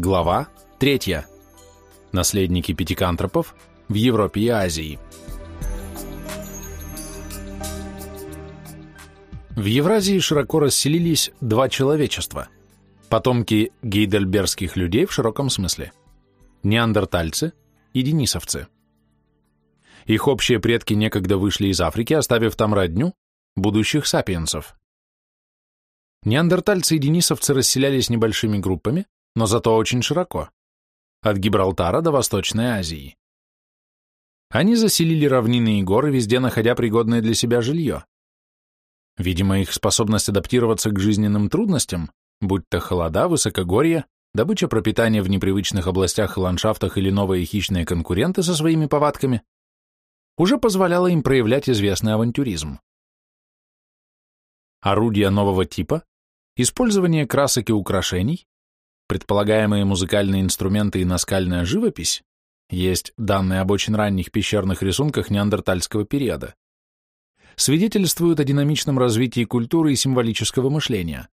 Глава 3. Наследники пятикантропов в Европе и Азии. В Евразии широко расселились два человечества – потомки гейдельбергских людей в широком смысле – неандертальцы и денисовцы. Их общие предки некогда вышли из Африки, оставив там родню будущих сапиенсов. Неандертальцы и денисовцы расселялись небольшими группами, но зато очень широко, от Гибралтара до Восточной Азии. Они заселили равнины и горы, везде находя пригодное для себя жилье. Видимо, их способность адаптироваться к жизненным трудностям, будь то холода, высокогорье, добыча пропитания в непривычных областях и ландшафтах или новые хищные конкуренты со своими повадками, уже позволяла им проявлять известный авантюризм. Орудия нового типа, использование красок и украшений, предполагаемые музыкальные инструменты и наскальная живопись, есть данные об очень ранних пещерных рисунках неандертальского периода, свидетельствуют о динамичном развитии культуры и символического мышления.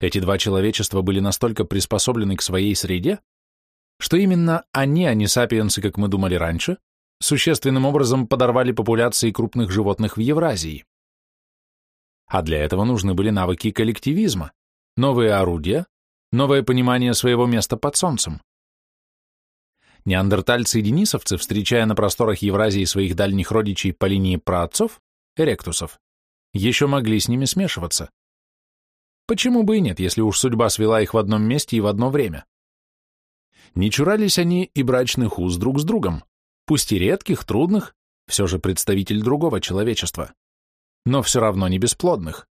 Эти два человечества были настолько приспособлены к своей среде, что именно они, а не сапиенсы, как мы думали раньше, существенным образом подорвали популяции крупных животных в Евразии. А для этого нужны были навыки коллективизма, новые орудия, новое понимание своего места под солнцем. Неандертальцы и денисовцы, встречая на просторах Евразии своих дальних родичей по линии праотцов, эректусов, еще могли с ними смешиваться. Почему бы и нет, если уж судьба свела их в одном месте и в одно время? Не чурались они и брачных уз друг с другом, пусть и редких, трудных, все же представитель другого человечества, но все равно не бесплодных.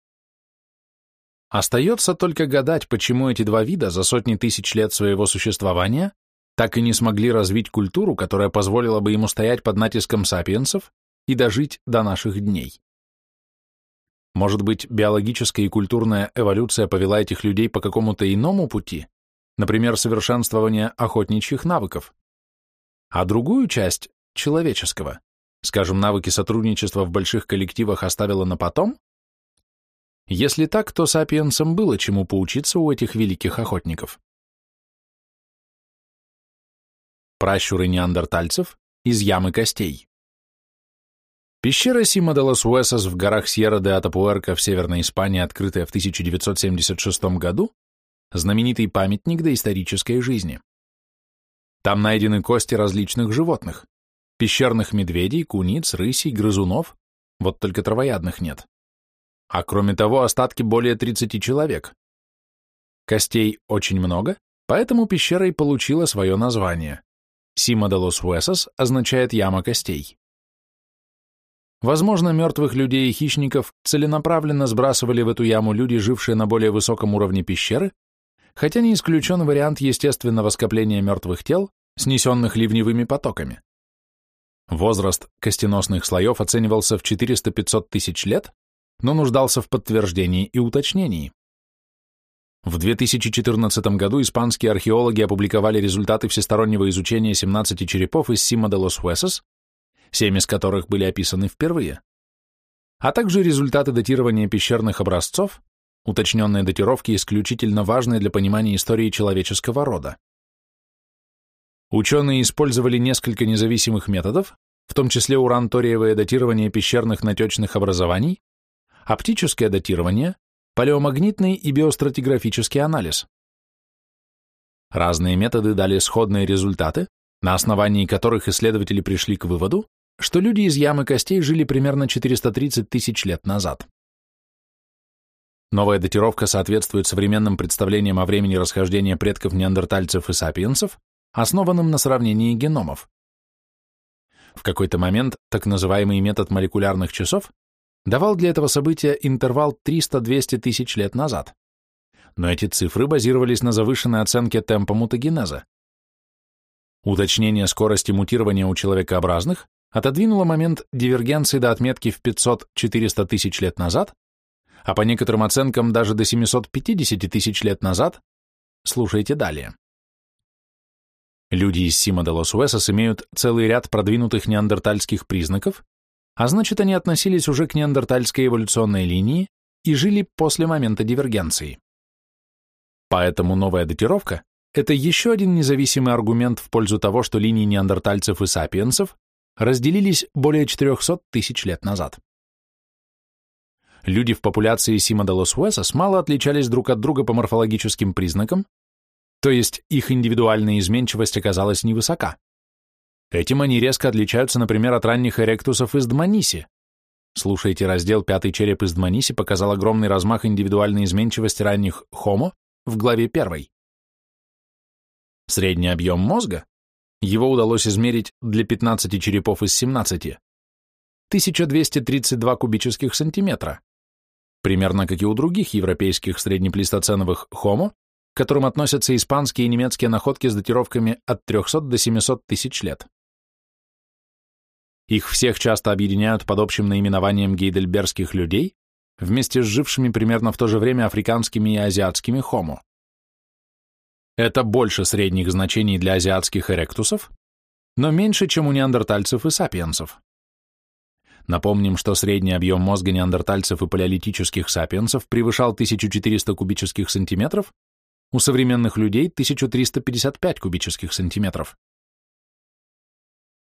Остается только гадать, почему эти два вида за сотни тысяч лет своего существования так и не смогли развить культуру, которая позволила бы ему стоять под натиском сапиенсов и дожить до наших дней. Может быть, биологическая и культурная эволюция повела этих людей по какому-то иному пути, например, совершенствование охотничьих навыков, а другую часть, человеческого, скажем, навыки сотрудничества в больших коллективах оставила на потом, если так, то сапиенсам было чему поучиться у этих великих охотников. Пращуры неандертальцев из ямы костей. Пещера Сима де лос Уэсос в горах Сьерра де Атапуэрка в Северной Испании, открытая в 1976 году, знаменитый памятник доисторической жизни. Там найдены кости различных животных, пещерных медведей, куниц, рысей, грызунов, вот только травоядных нет а кроме того остатки более 30 человек. Костей очень много, поэтому пещера и получила свое название. Сима де лос Уэсос означает «яма костей». Возможно, мертвых людей и хищников целенаправленно сбрасывали в эту яму люди, жившие на более высоком уровне пещеры, хотя не исключен вариант естественного скопления мертвых тел, снесенных ливневыми потоками. Возраст костеносных слоев оценивался в 400-500 тысяч лет, но нуждался в подтверждении и уточнении. В 2014 году испанские археологи опубликовали результаты всестороннего изучения 17 черепов из Сима де лос Уэсос, семь из которых были описаны впервые, а также результаты датирования пещерных образцов, уточненные датировки исключительно важные для понимания истории человеческого рода. Ученые использовали несколько независимых методов, в том числе уранториевое датирование пещерных натечных образований, оптическое датирование, палеомагнитный и биостратиграфический анализ. Разные методы дали сходные результаты, на основании которых исследователи пришли к выводу, что люди из ямы костей жили примерно 430 тысяч лет назад. Новая датировка соответствует современным представлениям о времени расхождения предков неандертальцев и сапиенсов, основанным на сравнении геномов. В какой-то момент так называемый метод молекулярных часов давал для этого события интервал 300-200 тысяч лет назад. Но эти цифры базировались на завышенной оценке темпа мутагенеза. Уточнение скорости мутирования у человекообразных отодвинуло момент дивергенции до отметки в 500-400 тысяч лет назад, а по некоторым оценкам даже до 750 тысяч лет назад. Слушайте далее. Люди из Сима де лос Уэсос имеют целый ряд продвинутых неандертальских признаков, а значит, они относились уже к неандертальской эволюционной линии и жили после момента дивергенции. Поэтому новая датировка это еще один независимый аргумент в пользу того, что линии неандертальцев и сапиенсов разделились более 400 тысяч лет назад. Люди в популяции Сима де лос Уэсос мало отличались друг от друга по морфологическим признакам, то есть их индивидуальная изменчивость оказалась невысока. Этим они резко отличаются, например, от ранних эректусов из Дманиси. Слушайте, раздел «Пятый череп из Дманиси» показал огромный размах индивидуальной изменчивости ранних Homo в главе первой. Средний объем мозга, его удалось измерить для 15 черепов из 17, 1232 кубических сантиметра, примерно как и у других европейских среднеплистоценовых Homo, к которым относятся испанские и немецкие находки с датировками от 300 до 700 тысяч лет. Их всех часто объединяют под общим наименованием гейдельбергских людей, вместе с жившими примерно в то же время африканскими и азиатскими хомо. Это больше средних значений для азиатских эректусов, но меньше, чем у неандертальцев и сапиенсов. Напомним, что средний объем мозга неандертальцев и палеолитических сапиенсов превышал 1400 кубических сантиметров, у современных людей 1355 кубических сантиметров.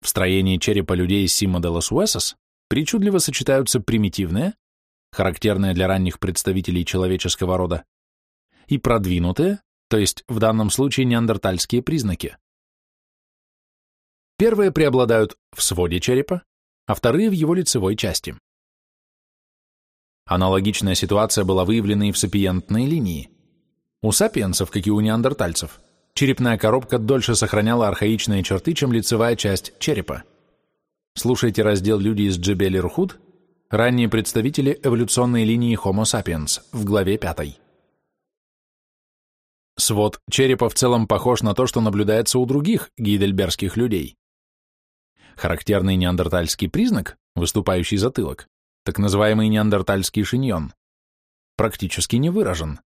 В строении черепа людей Сима де лос причудливо сочетаются примитивные, характерные для ранних представителей человеческого рода, и продвинутые, то есть в данном случае неандертальские признаки. Первые преобладают в своде черепа, а вторые в его лицевой части. Аналогичная ситуация была выявлена и в сапиентной линии. У сапиенсов, как и у неандертальцев, черепная коробка дольше сохраняла архаичные черты, чем лицевая часть черепа. Слушайте раздел «Люди из Джебель-Ирхуд», ранние представители эволюционной линии Homo sapiens в главе 5. Свод черепа в целом похож на то, что наблюдается у других гейдельбергских людей. Характерный неандертальский признак, выступающий затылок, так называемый неандертальский шиньон, практически не выражен.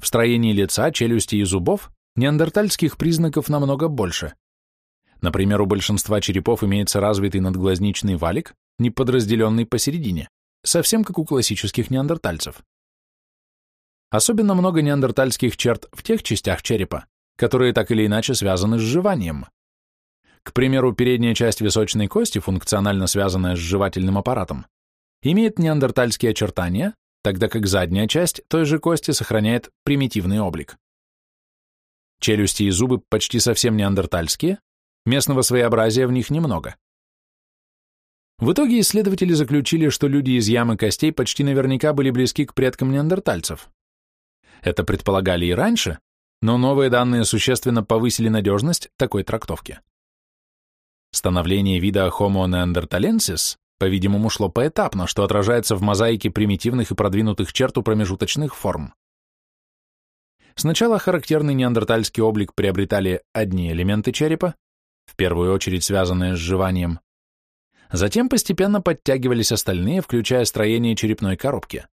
В строении лица, челюсти и зубов Неандертальских признаков намного больше. Например, у большинства черепов имеется развитый надглазничный валик, не подразделенный посередине, совсем как у классических неандертальцев. Особенно много неандертальских черт в тех частях черепа, которые так или иначе связаны с жеванием. К примеру, передняя часть височной кости, функционально связанная с жевательным аппаратом, имеет неандертальские очертания, тогда как задняя часть той же кости сохраняет примитивный облик. Челюсти и зубы почти совсем неандертальские, местного своеобразия в них немного. В итоге исследователи заключили, что люди из ямы костей почти наверняка были близки к предкам неандертальцев. Это предполагали и раньше, но новые данные существенно повысили надежность такой трактовки. Становление вида Homo neanderthalensis, по-видимому, шло поэтапно, что отражается в мозаике примитивных и продвинутых черт у промежуточных форм. Сначала характерный неандертальский облик приобретали одни элементы черепа, в первую очередь связанные с жеванием. Затем постепенно подтягивались остальные, включая строение черепной коробки.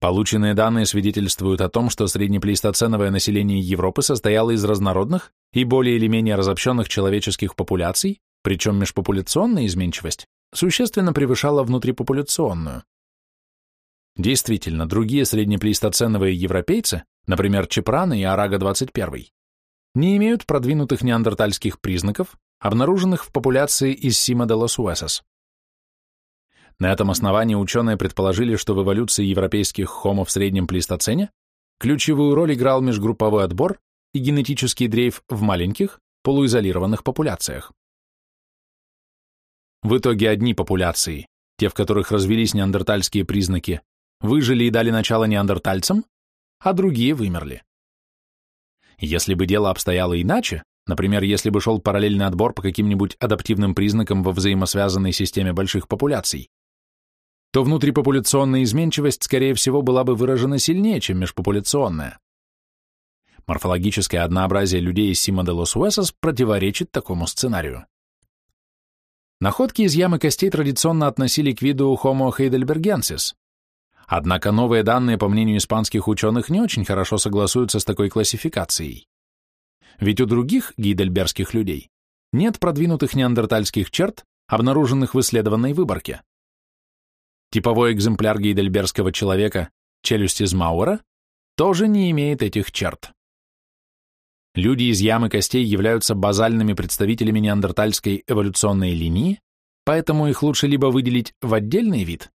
Полученные данные свидетельствуют о том, что среднеплейстоценовое население Европы состояло из разнородных и более или менее разобщенных человеческих популяций, причем межпопуляционная изменчивость существенно превышала внутрипопуляционную. Действительно, другие среднеплейстоценовые европейцы, например, чепраны и Арага-21, не имеют продвинутых неандертальских признаков, обнаруженных в популяции из Сима де лос Уэсос. На этом основании ученые предположили, что в эволюции европейских хомо в среднем плейстоцене ключевую роль играл межгрупповой отбор и генетический дрейф в маленьких, полуизолированных популяциях. В итоге одни популяции, те, в которых развились неандертальские признаки, выжили и дали начало неандертальцам, а другие вымерли. Если бы дело обстояло иначе, например, если бы шел параллельный отбор по каким-нибудь адаптивным признакам во взаимосвязанной системе больших популяций, то внутрипопуляционная изменчивость, скорее всего, была бы выражена сильнее, чем межпопуляционная. Морфологическое однообразие людей из Сима де лос Уэсос противоречит такому сценарию. Находки из ямы костей традиционно относили к виду Homo heidelbergensis, Однако новые данные, по мнению испанских ученых, не очень хорошо согласуются с такой классификацией. Ведь у других гейдельбергских людей нет продвинутых неандертальских черт, обнаруженных в исследованной выборке. Типовой экземпляр гейдельбергского человека, челюсть из Мауэра, тоже не имеет этих черт. Люди из ямы костей являются базальными представителями неандертальской эволюционной линии, поэтому их лучше либо выделить в отдельный вид,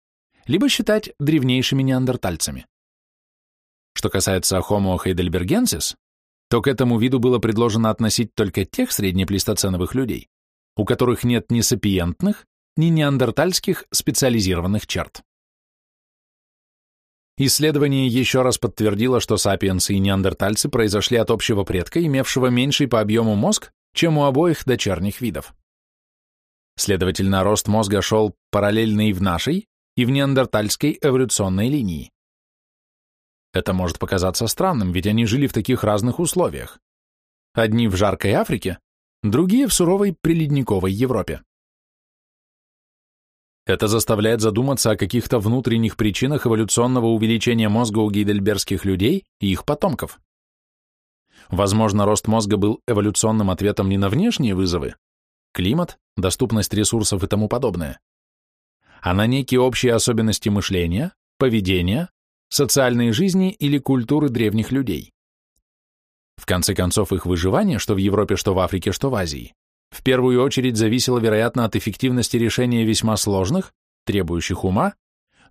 либо считать древнейшими неандертальцами. Что касается Homo heidelbergensis, то к этому виду было предложено относить только тех среднеплейстоценовых людей, у которых нет ни сапиентных, ни неандертальских специализированных черт. Исследование еще раз подтвердило, что сапиенсы и неандертальцы произошли от общего предка, имевшего меньший по объему мозг, чем у обоих дочерних видов. Следовательно, рост мозга шел параллельно и в нашей, и в неандертальской эволюционной линии. Это может показаться странным, ведь они жили в таких разных условиях. Одни в жаркой Африке, другие в суровой приледниковой Европе. Это заставляет задуматься о каких-то внутренних причинах эволюционного увеличения мозга у гейдельбергских людей и их потомков. Возможно, рост мозга был эволюционным ответом не на внешние вызовы, климат, доступность ресурсов и тому подобное, а на некие общие особенности мышления, поведения, социальной жизни или культуры древних людей. В конце концов, их выживание, что в Европе, что в Африке, что в Азии, в первую очередь зависело, вероятно, от эффективности решения весьма сложных, требующих ума,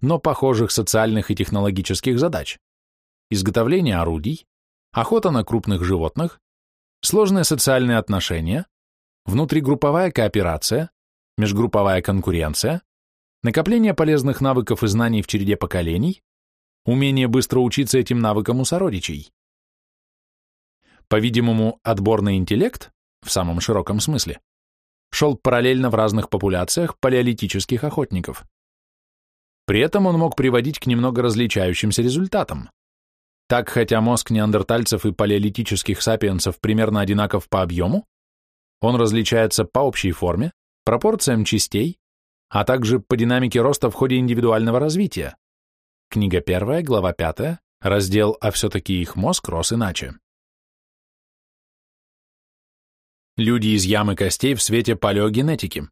но похожих социальных и технологических задач. Изготовление орудий, охота на крупных животных, сложные социальные отношения, внутригрупповая кооперация, межгрупповая конкуренция, накопление полезных навыков и знаний в череде поколений, умение быстро учиться этим навыкам у сородичей. По-видимому, отборный интеллект в самом широком смысле, шел параллельно в разных популяциях палеолитических охотников. При этом он мог приводить к немного различающимся результатам. Так, хотя мозг неандертальцев и палеолитических сапиенсов примерно одинаков по объему, он различается по общей форме, пропорциям частей, а также по динамике роста в ходе индивидуального развития. Книга 1, глава 5, раздел «А все-таки их мозг рос иначе». Люди из ямы костей в свете палеогенетики.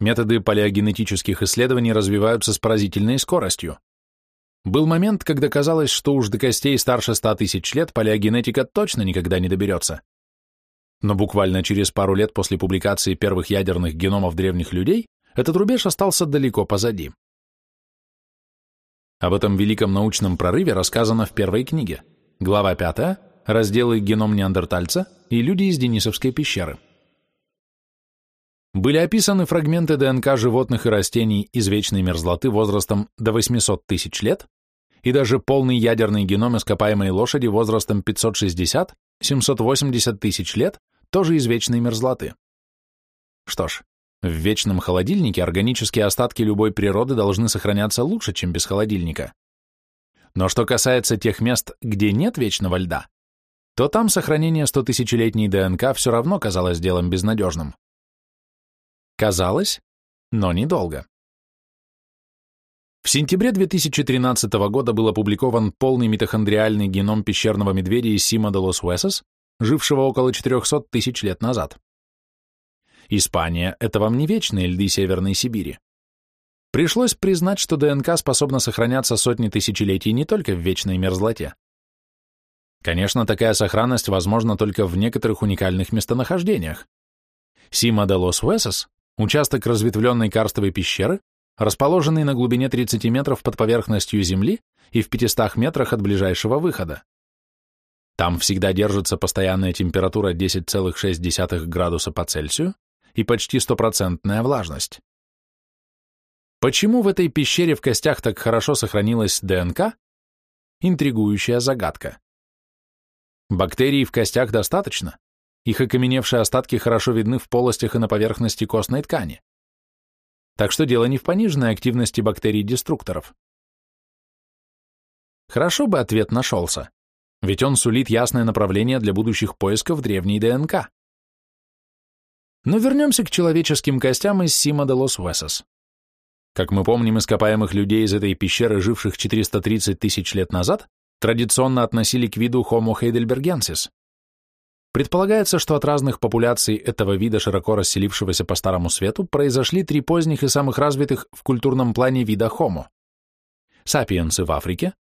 Методы палеогенетических исследований развиваются с поразительной скоростью. Был момент, когда казалось, что уж до костей старше 100 тысяч лет палеогенетика точно никогда не доберется. Но буквально через пару лет после публикации первых ядерных геномов древних людей этот рубеж остался далеко позади. Об этом великом научном прорыве рассказано в первой книге, глава 5, разделы «Геном неандертальца» и «Люди из Денисовской пещеры». Были описаны фрагменты ДНК животных и растений из вечной мерзлоты возрастом до 800 тысяч лет и даже полный ядерный геном ископаемой лошади возрастом 560-780 тысяч лет, тоже из вечной мерзлоты. Что ж, в вечном холодильнике органические остатки любой природы должны сохраняться лучше, чем без холодильника. Но что касается тех мест, где нет вечного льда, то там сохранение стотысячелетней ДНК все равно казалось делом безнадежным. Казалось, но недолго. В сентябре 2013 года был опубликован полный митохондриальный геном пещерного медведя из Сима де лос Уэсос, жившего около 400 тысяч лет назад. Испания — это вам не вечные льды Северной Сибири. Пришлось признать, что ДНК способна сохраняться сотни тысячелетий не только в вечной мерзлоте. Конечно, такая сохранность возможна только в некоторых уникальных местонахождениях. Сима де лос Уэсос – участок разветвленной карстовой пещеры, расположенный на глубине 30 метров под поверхностью Земли и в 500 метрах от ближайшего выхода. Там всегда держится постоянная температура 10,6 градуса по Цельсию и почти стопроцентная влажность. Почему в этой пещере в костях так хорошо сохранилась ДНК? Интригующая загадка. Бактерий в костях достаточно. Их окаменевшие остатки хорошо видны в полостях и на поверхности костной ткани. Так что дело не в пониженной активности бактерий-деструкторов. Хорошо бы ответ нашелся, ведь он сулит ясное направление для будущих поисков древней ДНК. Но вернемся к человеческим костям из Сима де лос Уэсос. Как мы помним, ископаемых людей из этой пещеры, живших 430 тысяч лет назад, традиционно относили к виду Homo heidelbergensis. Предполагается, что от разных популяций этого вида, широко расселившегося по Старому Свету, произошли три поздних и самых развитых в культурном плане вида Homo. Сапиенсы в Африке,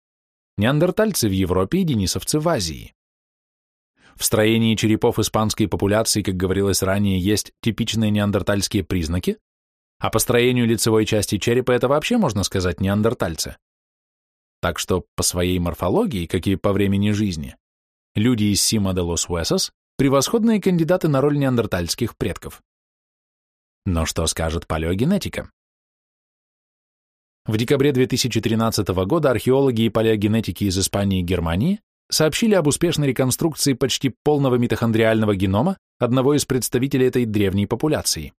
неандертальцы в Европе и денисовцы в Азии. В строении черепов испанской популяции, как говорилось ранее, есть типичные неандертальские признаки, а по строению лицевой части черепа это вообще, можно сказать, неандертальцы. Так что по своей морфологии, как и по времени жизни, люди из Сима де лос Уэсос – превосходные кандидаты на роль неандертальских предков. Но что скажет палеогенетика? В декабре 2013 года археологи и палеогенетики из Испании и Германии сообщили об успешной реконструкции почти полного митохондриального генома одного из представителей этой древней популяции.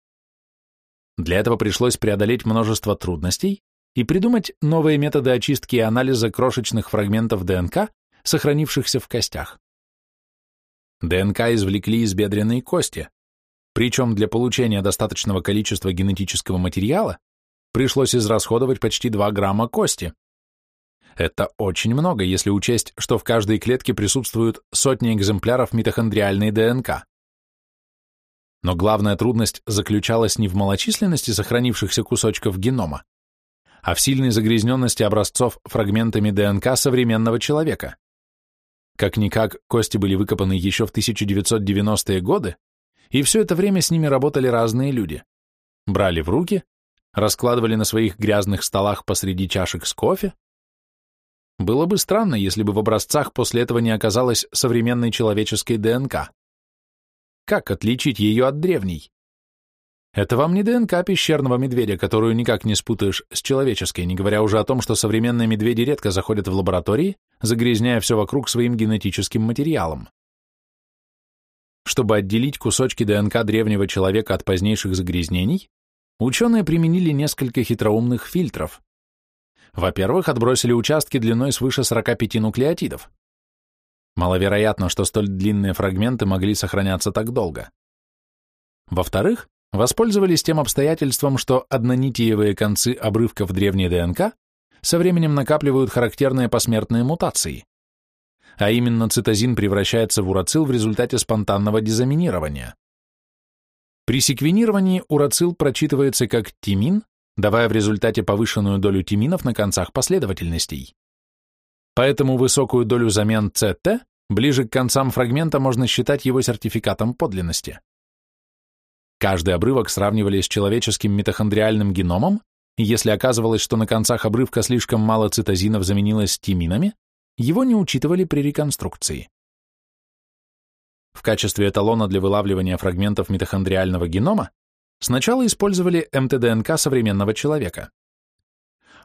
Для этого пришлось преодолеть множество трудностей и придумать новые методы очистки и анализа крошечных фрагментов ДНК, сохранившихся в костях. ДНК извлекли из бедренной кости, причем для получения достаточного количества генетического материала пришлось израсходовать почти 2 грамма кости. Это очень много, если учесть, что в каждой клетке присутствуют сотни экземпляров митохондриальной ДНК. Но главная трудность заключалась не в малочисленности сохранившихся кусочков генома, а в сильной загрязненности образцов фрагментами ДНК современного человека. Как-никак, кости были выкопаны еще в 1990-е годы, и все это время с ними работали разные люди. Брали в руки, раскладывали на своих грязных столах посреди чашек с кофе. Было бы странно, если бы в образцах после этого не оказалось современной человеческой ДНК. Как отличить ее от древней? Это вам не ДНК пещерного медведя, которую никак не спутаешь с человеческой, не говоря уже о том, что современные медведи редко заходят в лаборатории, загрязняя все вокруг своим генетическим материалом. Чтобы отделить кусочки ДНК древнего человека от позднейших загрязнений, ученые применили несколько хитроумных фильтров. Во-первых, отбросили участки длиной свыше 45 нуклеотидов. Маловероятно, что столь длинные фрагменты могли сохраняться так долго. Во-вторых, воспользовались тем обстоятельством, что однонитиевые концы обрывков древней ДНК со временем накапливают характерные посмертные мутации, а именно цитозин превращается в урацил в результате спонтанного дезаминирования. При секвенировании урацил прочитывается как тимин, давая в результате повышенную долю тиминов на концах последовательностей. Поэтому высокую долю замен CT ближе к концам фрагмента можно считать его сертификатом подлинности. Каждый обрывок сравнивали с человеческим митохондриальным геномом, и если оказывалось, что на концах обрывка слишком мало цитозинов заменилось тиминами, его не учитывали при реконструкции. В качестве эталона для вылавливания фрагментов митохондриального генома сначала использовали МТДНК современного человека.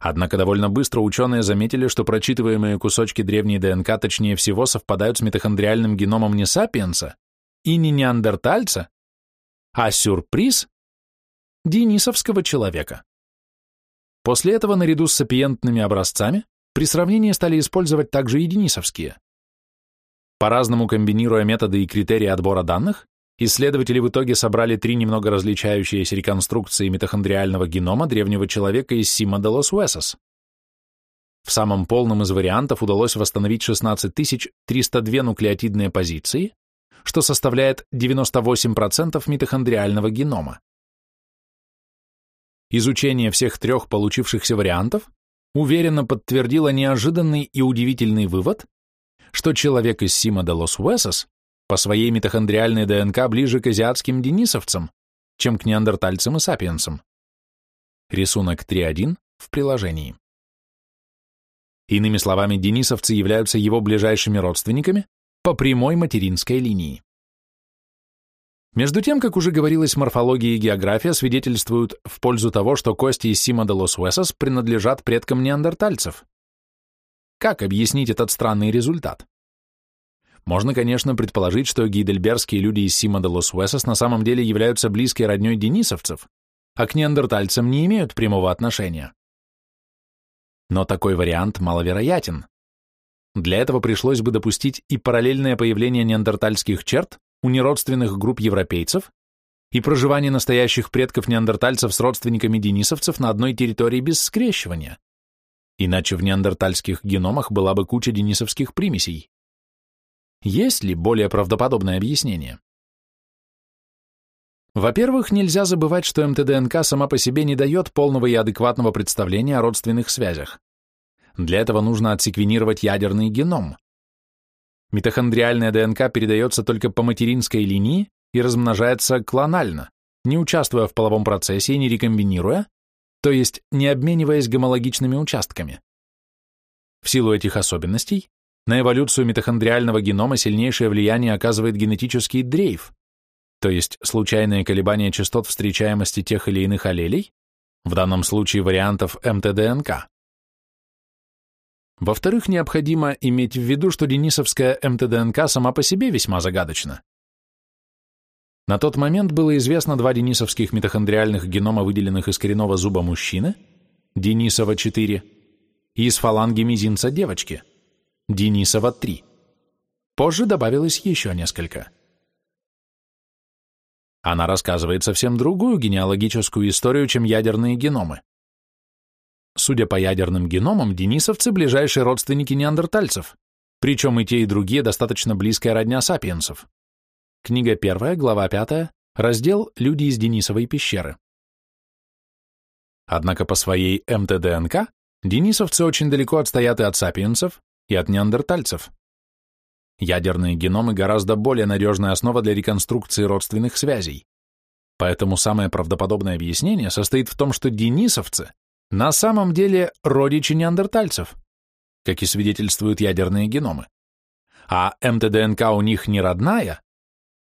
Однако довольно быстро ученые заметили, что прочитываемые кусочки древней ДНК точнее всего совпадают с митохондриальным геномом не сапиенса и не неандертальца, а сюрприз – денисовского человека. После этого наряду с сапиентными образцами при сравнении стали использовать также и денисовские. По-разному комбинируя методы и критерии отбора данных, исследователи в итоге собрали три немного различающиеся реконструкции митохондриального генома древнего человека из Сима де лос Уэсос. В самом полном из вариантов удалось восстановить 16 302 нуклеотидные позиции, что составляет 98% митохондриального генома. Изучение всех трех получившихся вариантов уверенно подтвердило неожиданный и удивительный вывод, что человек из Сима де лос Уэсос по своей митохондриальной ДНК ближе к азиатским денисовцам, чем к неандертальцам и сапиенсам. Рисунок 3.1 в приложении. Иными словами, денисовцы являются его ближайшими родственниками по прямой материнской линии. Между тем, как уже говорилось, морфология и география свидетельствуют в пользу того, что кости из Сима де лос Уэсос принадлежат предкам неандертальцев. Как объяснить этот странный результат? Можно, конечно, предположить, что гейдельбергские люди из Сима де лос Уэсос на самом деле являются близкой родней денисовцев, а к неандертальцам не имеют прямого отношения. Но такой вариант маловероятен. Для этого пришлось бы допустить и параллельное появление неандертальских черт у неродственных групп европейцев и проживание настоящих предков неандертальцев с родственниками денисовцев на одной территории без скрещивания. Иначе в неандертальских геномах была бы куча денисовских примесей. Есть ли более правдоподобное объяснение? Во-первых, нельзя забывать, что МТДНК сама по себе не дает полного и адекватного представления о родственных связях. Для этого нужно отсеквенировать ядерный геном. Митохондриальная ДНК передается только по материнской линии и размножается клонально, не участвуя в половом процессе и не рекомбинируя, то есть не обмениваясь гомологичными участками. В силу этих особенностей на эволюцию митохондриального генома сильнейшее влияние оказывает генетический дрейф, то есть случайные колебания частот встречаемости тех или иных аллелей, в данном случае вариантов МТДНК. Во-вторых, необходимо иметь в виду, что денисовская МТДНК сама по себе весьма загадочна. На тот момент было известно два денисовских митохондриальных генома, выделенных из коренного зуба мужчины, Денисова-4, и из фаланги мизинца девочки, Денисова-3. Позже добавилось еще несколько. Она рассказывает совсем другую генеалогическую историю, чем ядерные геномы. Судя по ядерным геномам, денисовцы – ближайшие родственники неандертальцев, причем и те, и другие достаточно близкая родня сапиенсов. Книга 1, глава 5, раздел «Люди из Денисовой пещеры». Однако по своей МТДНК денисовцы очень далеко отстоят и от сапиенсов, и от неандертальцев. Ядерные геномы гораздо более надежная основа для реконструкции родственных связей. Поэтому самое правдоподобное объяснение состоит в том, что денисовцы на самом деле родичи неандертальцев, как и свидетельствуют ядерные геномы. А МТДНК у них не родная,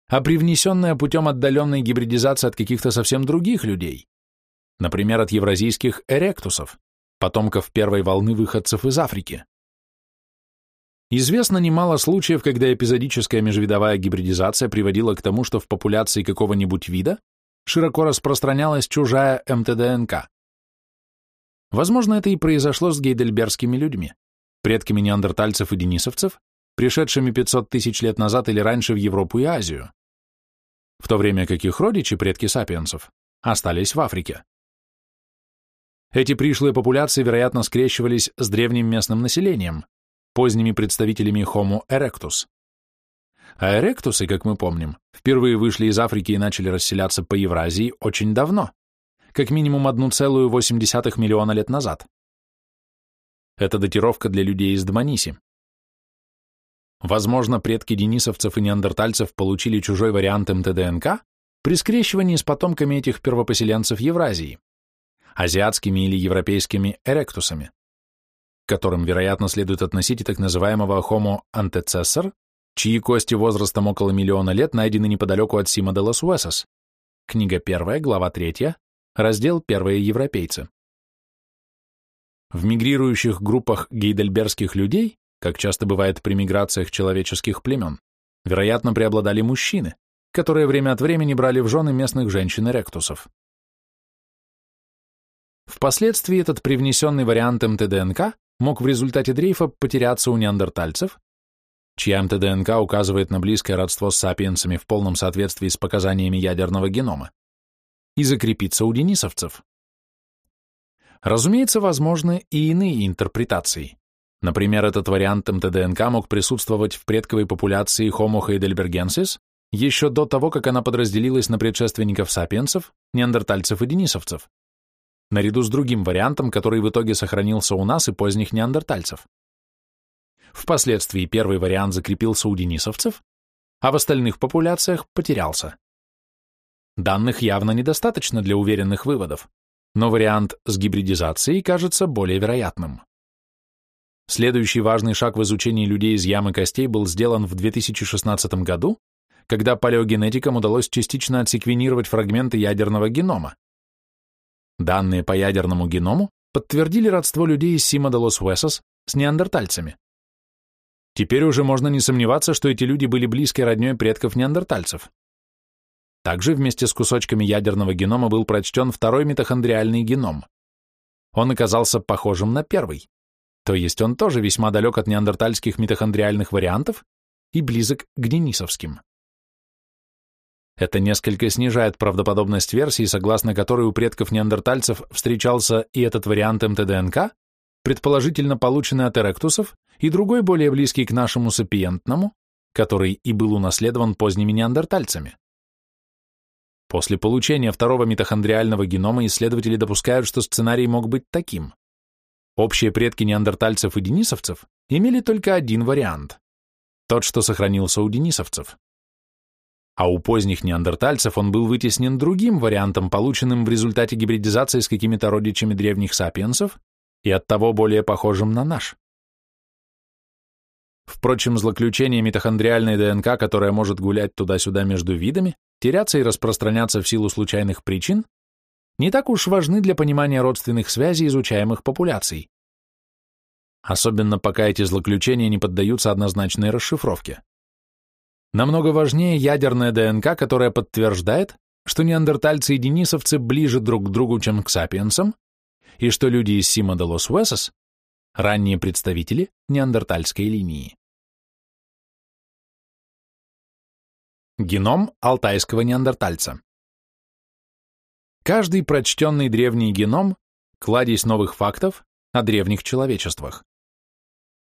а привнесенная путем отдаленной гибридизации от каких-то совсем других людей, например, от евразийских эректусов, потомков первой волны выходцев из Африки. Известно немало случаев, когда эпизодическая межвидовая гибридизация приводила к тому, что в популяции какого-нибудь вида широко распространялась чужая МТДНК. Возможно, это и произошло с гейдельбергскими людьми, предками неандертальцев и денисовцев, пришедшими 500 тысяч лет назад или раньше в Европу и Азию, в то время как их родичи, предки сапиенсов, остались в Африке. Эти пришлые популяции, вероятно, скрещивались с древним местным населением, поздними представителями Homo erectus. А эректусы, как мы помним, впервые вышли из Африки и начали расселяться по Евразии очень давно, как минимум 1,8 миллиона лет назад. Это датировка для людей из Дманиси. Возможно, предки денисовцев и неандертальцев получили чужой вариант МТДНК при скрещивании с потомками этих первопоселенцев Евразии, азиатскими или европейскими эректусами которым, вероятно, следует относить и так называемого Homo antecessor, чьи кости возрастом около миллиона лет найдены неподалеку от Сима де лос Уэсос. Книга 1, глава 3, раздел «Первые европейцы». В мигрирующих группах гейдельбергских людей, как часто бывает при миграциях человеческих племен, вероятно, преобладали мужчины, которые время от времени брали в жены местных женщин-ректусов. Впоследствии этот привнесенный вариант МТДНК мог в результате дрейфа потеряться у неандертальцев, чья МТДНК указывает на близкое родство с сапиенсами в полном соответствии с показаниями ядерного генома, и закрепиться у денисовцев. Разумеется, возможны и иные интерпретации. Например, этот вариант МТДНК мог присутствовать в предковой популяции Homo heidelbergensis еще до того, как она подразделилась на предшественников сапиенсов, неандертальцев и денисовцев наряду с другим вариантом, который в итоге сохранился у нас и поздних неандертальцев. Впоследствии первый вариант закрепился у денисовцев, а в остальных популяциях потерялся. Данных явно недостаточно для уверенных выводов, но вариант с гибридизацией кажется более вероятным. Следующий важный шаг в изучении людей из ямы костей был сделан в 2016 году, когда палеогенетикам удалось частично отсеквенировать фрагменты ядерного генома, Данные по ядерному геному подтвердили родство людей из Сима де Уэсос с неандертальцами. Теперь уже можно не сомневаться, что эти люди были близкой роднёй предков неандертальцев. Также вместе с кусочками ядерного генома был прочтен второй митохондриальный геном. Он оказался похожим на первый, то есть он тоже весьма далек от неандертальских митохондриальных вариантов и близок к денисовским. Это несколько снижает правдоподобность версии, согласно которой у предков неандертальцев встречался и этот вариант МТДНК, предположительно полученный от эректусов, и другой более близкий к нашему сапиентному, который и был унаследован поздними неандертальцами. После получения второго митохондриального генома исследователи допускают, что сценарий мог быть таким. Общие предки неандертальцев и денисовцев имели только один вариант. тот, что сохранился у денисовцев. А у поздних неандертальцев он был вытеснен другим вариантом, полученным в результате гибридизации с какими-то родичами древних сапиенсов и оттого более похожим на наш. Впрочем, злоключение митохондриальной ДНК, которая может гулять туда-сюда между видами, теряться и распространяться в силу случайных причин, не так уж важны для понимания родственных связей изучаемых популяций. Особенно пока эти злоключения не поддаются однозначной расшифровке. Намного важнее ядерная ДНК, которая подтверждает, что неандертальцы и денисовцы ближе друг к другу, чем к сапиенсам, и что люди из Сима де лос Уэсос – ранние представители неандертальской линии. Геном алтайского неандертальца. Каждый прочтенный древний геном – кладезь новых фактов о древних человечествах.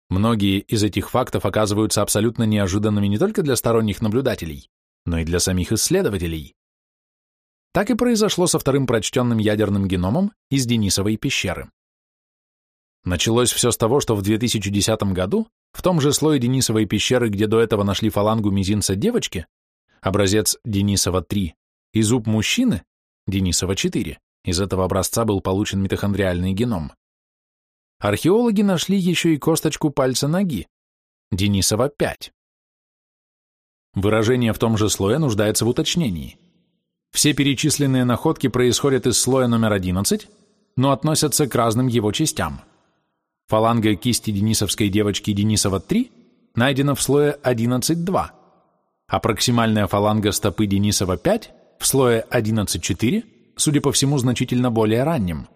Многие из этих фактов оказываются абсолютно неожиданными не только для сторонних наблюдателей, но и для самих исследователей. Так и произошло со вторым прочтенным ядерным геномом из Денисовой пещеры. Началось все с того, что в 2010 году в том же слое Денисовой пещеры, где до этого нашли фалангу мизинца девочки, Образец Денисова-3 и зуб мужчины, Денисова-4, из этого образца был получен митохондриальный геном. Археологи нашли еще и косточку пальца ноги, Денисова-5. Выражение в том же слое нуждается в уточнении. Все перечисленные находки происходят из слоя номер 11, но относятся к разным его частям. Фаланга кисти денисовской девочки Денисова-3 найдена в слое 11.2, а проксимальная фаланга стопы Денисова 5 в слое 11.4, судя по всему, значительно более ранним.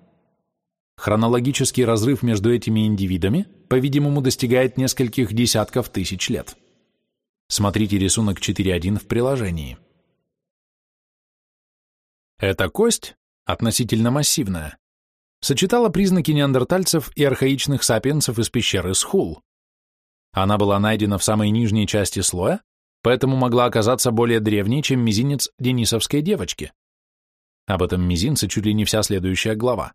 Хронологический разрыв между этими индивидами, по-видимому, достигает нескольких десятков тысяч лет. Смотрите рисунок 4.1 в приложении. Эта кость, относительно массивная, сочетала признаки неандертальцев и архаичных сапиенсов из пещеры Схул. Она была найдена в самой нижней части слоя, поэтому могла оказаться более древней, чем мизинец денисовской девочки. Об этом мизинце чуть ли не вся следующая глава.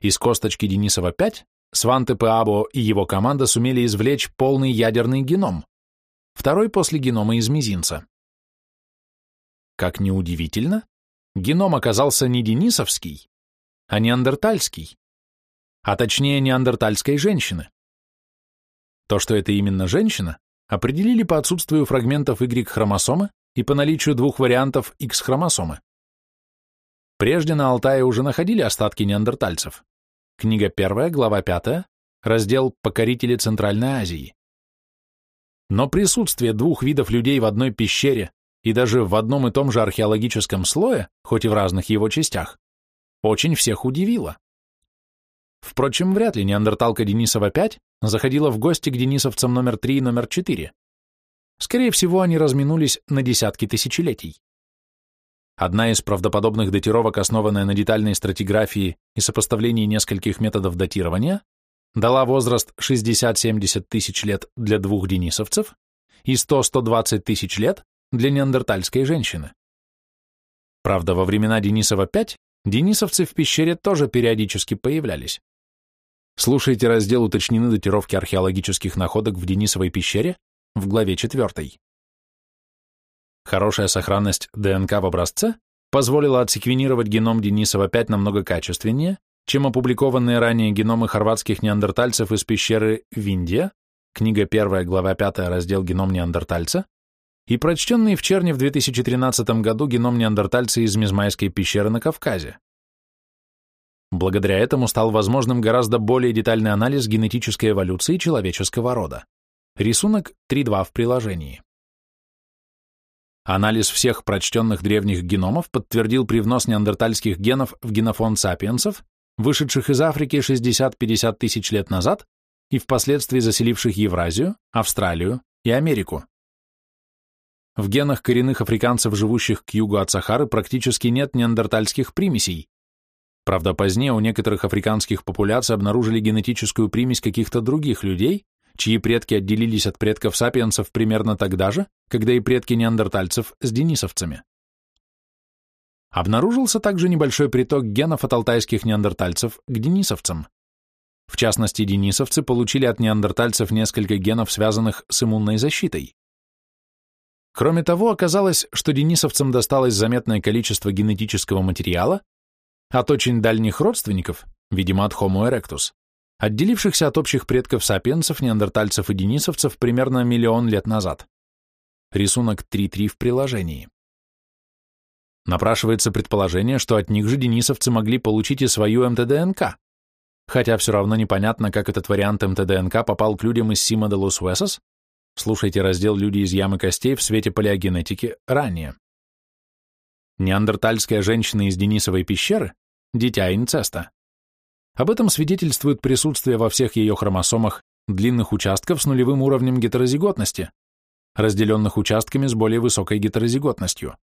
Из косточки Денисова-5 Сванте Пеабо и его команда сумели извлечь полный ядерный геном, второй после генома из мизинца. Как ни удивительно, геном оказался не денисовский, а неандертальский, а точнее неандертальской женщины. То, что это именно женщина, определили по отсутствию фрагментов Y-хромосомы и по наличию двух вариантов X-хромосомы. Прежде на Алтае уже находили остатки неандертальцев. Книга 1, глава 5, раздел «Покорители Центральной Азии». Но присутствие двух видов людей в одной пещере и даже в одном и том же археологическом слое, хоть и в разных его частях, очень всех удивило. Впрочем, вряд ли неандерталка Денисова-5 заходила в гости к денисовцам номер 3 и номер 4. Скорее всего, они разминулись на десятки тысячелетий. Одна из правдоподобных датировок, основанная на детальной стратиграфии и сопоставлении нескольких методов датирования, дала возраст 60-70 тысяч лет для двух денисовцев и 100-120 тысяч лет для неандертальской женщины. Правда, во времена Денисова-5 денисовцы в пещере тоже периодически появлялись. Слушайте раздел «Уточнены датировки археологических находок в Денисовой пещере» в главе 4. Хорошая сохранность ДНК в образце позволила отсеквенировать геном Денисова-5 намного качественнее, чем опубликованные ранее геномы хорватских неандертальцев из пещеры Виндия, книга 1, глава 5, раздел «Геном неандертальца», и прочтенный в Черне в 2013 году геном неандертальца из Мизмайской пещеры на Кавказе. Благодаря этому стал возможным гораздо более детальный анализ генетической эволюции человеческого рода. Рисунок 3.2 в приложении. Анализ всех прочтенных древних геномов подтвердил привнос неандертальских генов в генофонд сапиенсов, вышедших из Африки 60-50 тысяч лет назад и впоследствии заселивших Евразию, Австралию и Америку. В генах коренных африканцев, живущих к югу от Сахары, практически нет неандертальских примесей, Правда, позднее у некоторых африканских популяций обнаружили генетическую примесь каких-то других людей, чьи предки отделились от предков сапиенсов примерно тогда же, когда и предки неандертальцев с денисовцами. Обнаружился также небольшой приток генов от алтайских неандертальцев к денисовцам. В частности, денисовцы получили от неандертальцев несколько генов, связанных с иммунной защитой. Кроме того, оказалось, что денисовцам досталось заметное количество генетического материала от очень дальних родственников, видимо, от Homo erectus, отделившихся от общих предков сапиенсов, неандертальцев и денисовцев примерно миллион лет назад. Рисунок 3.3 в приложении. Напрашивается предположение, что от них же денисовцы могли получить и свою МТДНК, хотя все равно непонятно, как этот вариант МТДНК попал к людям из Сима де лос Уэсос, Слушайте раздел «Люди из ямы костей» в свете палеогенетики ранее. Неандертальская женщина из Денисовой пещеры – дитя инцеста. Об этом свидетельствует присутствие во всех ее хромосомах длинных участков с нулевым уровнем гетерозиготности, разделенных участками с более высокой гетерозиготностью.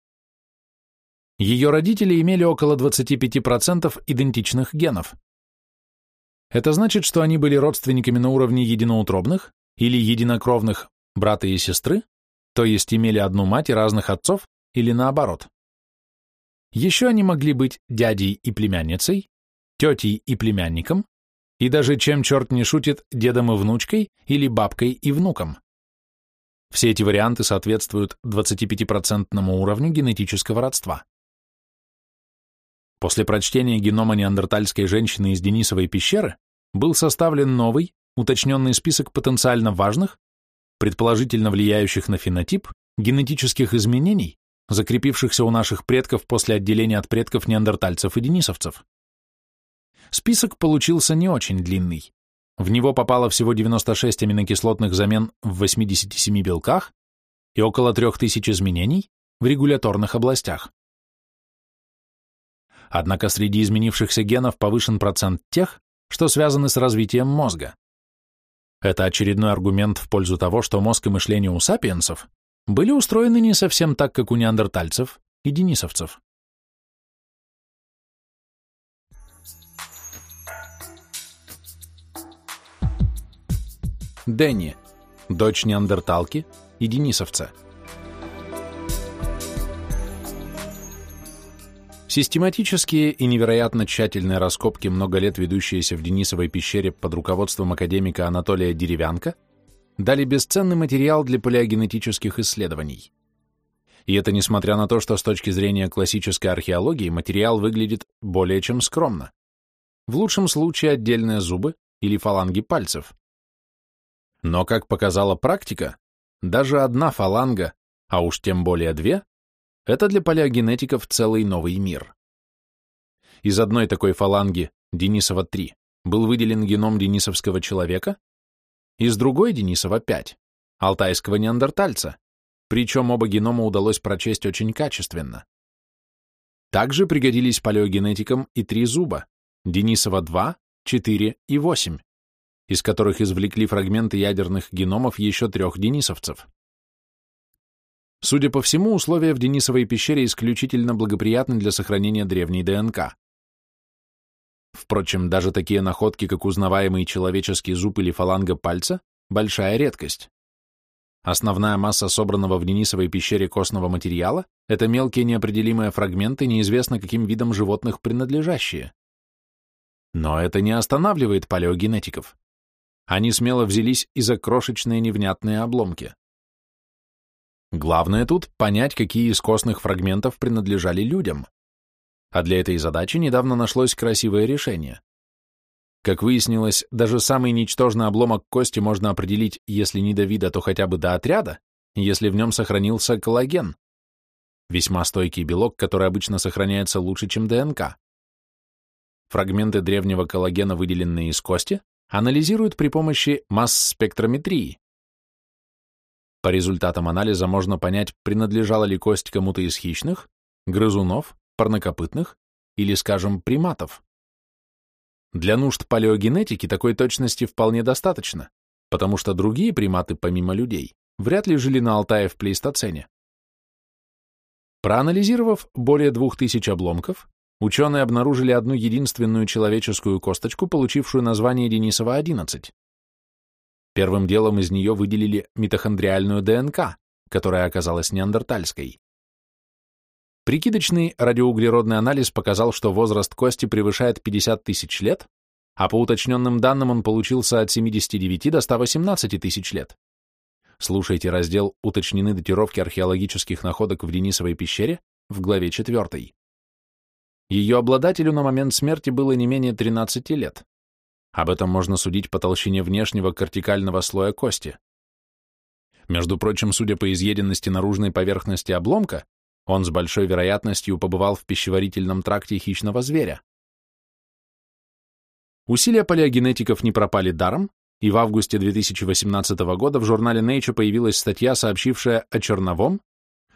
Ее родители имели около 25% идентичных генов. Это значит, что они были родственниками на уровне единоутробных или единокровных брата и сестры, то есть имели одну мать и разных отцов, или наоборот. Еще они могли быть дядей и племянницей, тетей и племянником, и даже, чем черт не шутит, дедом и внучкой или бабкой и внуком. Все эти варианты соответствуют 25% уровню генетического родства. После прочтения генома неандертальской женщины из Денисовой пещеры был составлен новый, уточненный список потенциально важных, предположительно влияющих на фенотип, генетических изменений, закрепившихся у наших предков после отделения от предков неандертальцев и денисовцев. Список получился не очень длинный. В него попало всего 96 аминокислотных замен в 87 белках и около 3000 изменений в регуляторных областях. Однако среди изменившихся генов повышен процент тех, что связаны с развитием мозга. Это очередной аргумент в пользу того, что мозг и мышление у сапиенсов были устроены не совсем так, как у неандертальцев и денисовцев. Дэнни, дочь неандерталки и денисовца. Систематические и невероятно тщательные раскопки, много лет ведущиеся в Денисовой пещере под руководством академика Анатолия Деревянко, дали бесценный материал для палеогенетических исследований. И это несмотря на то, что с точки зрения классической археологии материал выглядит более чем скромно. В лучшем случае отдельные зубы или фаланги пальцев. Но, как показала практика, даже одна фаланга, а уж тем более две, это для палеогенетиков целый новый мир. Из одной такой фаланги, Денисова-3, был выделен геном денисовского человека, из другой Денисова-5, алтайского неандертальца, причем оба генома удалось прочесть очень качественно. Также пригодились палеогенетикам и три зуба, Денисова-2, 4 и 8, из которых извлекли фрагменты ядерных геномов еще трех денисовцев. Судя по всему, условия в Денисовой пещере исключительно благоприятны для сохранения древней ДНК. Впрочем, даже такие находки, как узнаваемый человеческий зуб или фаланга пальца, большая редкость. Основная масса собранного в Денисовой пещере костного материала – это мелкие неопределимые фрагменты, неизвестно каким видам животных принадлежащие. Но это не останавливает палеогенетиков. Они смело взялись и за крошечные невнятные обломки. Главное тут понять, какие из костных фрагментов принадлежали людям. А для этой задачи недавно нашлось красивое решение. Как выяснилось, даже самый ничтожный обломок кости можно определить, если не до вида, то хотя бы до отряда, если в нем сохранился коллаген. Весьма стойкий белок, который обычно сохраняется лучше, чем ДНК. Фрагменты древнего коллагена, выделенные из кости, анализируют при помощи масс-спектрометрии. По результатам анализа можно понять, принадлежала ли кость кому-то из хищных, грызунов, парнокопытных или, скажем, приматов. Для нужд палеогенетики такой точности вполне достаточно, потому что другие приматы, помимо людей, вряд ли жили на Алтае в плейстоцене. Проанализировав более двух тысяч обломков, ученые обнаружили одну единственную человеческую косточку, получившую название Денисова-11. Первым делом из нее выделили митохондриальную ДНК, которая оказалась неандертальской. Прикидочный радиоуглеродный анализ показал, что возраст кости превышает 50 тысяч лет, а по уточненным данным он получился от 79 до 118 тысяч лет. Слушайте раздел «Уточнены датировки археологических находок в Денисовой пещере» в главе 4. Ее обладателю на момент смерти было не менее 13 лет. Об этом можно судить по толщине внешнего кортикального слоя кости. Между прочим, судя по изъеденности наружной поверхности обломка, он с большой вероятностью побывал в пищеварительном тракте хищного зверя. Усилия палеогенетиков не пропали даром, и в августе 2018 года в журнале Nature появилась статья, сообщившая о черновом,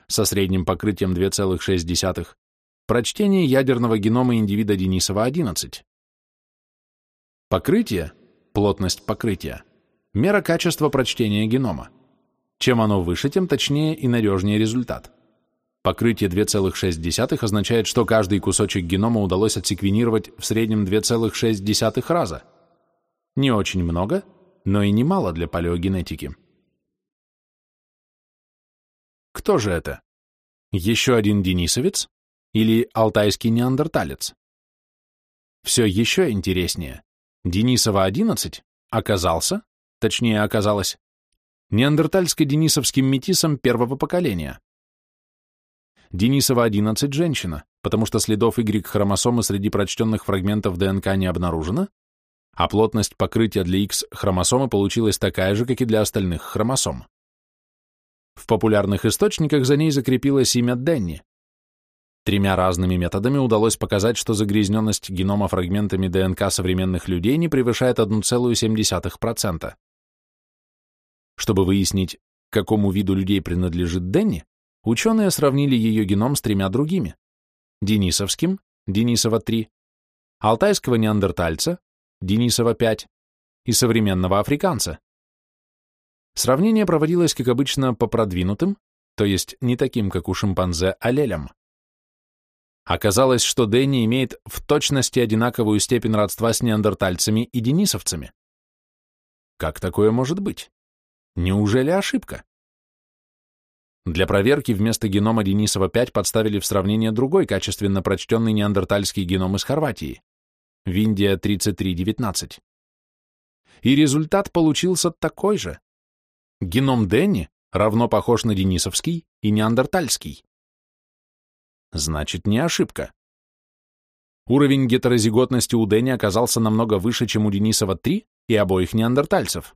со средним покрытием 2,6, прочтении ядерного генома индивида Денисова-11. Покрытие, плотность покрытия, мера качества прочтения генома. Чем оно выше, тем точнее и надежнее результат. Покрытие 2,6 означает, что каждый кусочек генома удалось отсеквенировать в среднем 2,6 раза. Не очень много, но и немало для палеогенетики. Кто же это? Еще один денисовец или алтайский неандерталец? Все еще интереснее. Денисова-11 оказался, точнее оказалось, неандертальско-денисовским метисом первого поколения. Денисова-11 – женщина, потому что следов Y-хромосомы среди прочтенных фрагментов ДНК не обнаружено, а плотность покрытия для X-хромосомы получилась такая же, как и для остальных хромосом. В популярных источниках за ней закрепилось имя Денни. Тремя разными методами удалось показать, что загрязненность генома фрагментами ДНК современных людей не превышает 1,7%. Чтобы выяснить, к какому виду людей принадлежит Денни, Ученые сравнили ее геном с тремя другими – Денисовским, Денисова-3, алтайского неандертальца, Денисова-5 и современного африканца. Сравнение проводилось, как обычно, по продвинутым, то есть не таким, как у шимпанзе, аллелям. Оказалось, что Дэнни имеет в точности одинаковую степень родства с неандертальцами и денисовцами. Как такое может быть? Неужели ошибка? Для проверки вместо генома Денисова-5 подставили в сравнение другой качественно прочтенный неандертальский геном из Хорватии – Виндия 3319. И результат получился такой же. Геном Денни равно похож на денисовский и неандертальский. Значит, не ошибка. Уровень гетерозиготности у Дэнни оказался намного выше, чем у Денисова-3 и обоих неандертальцев.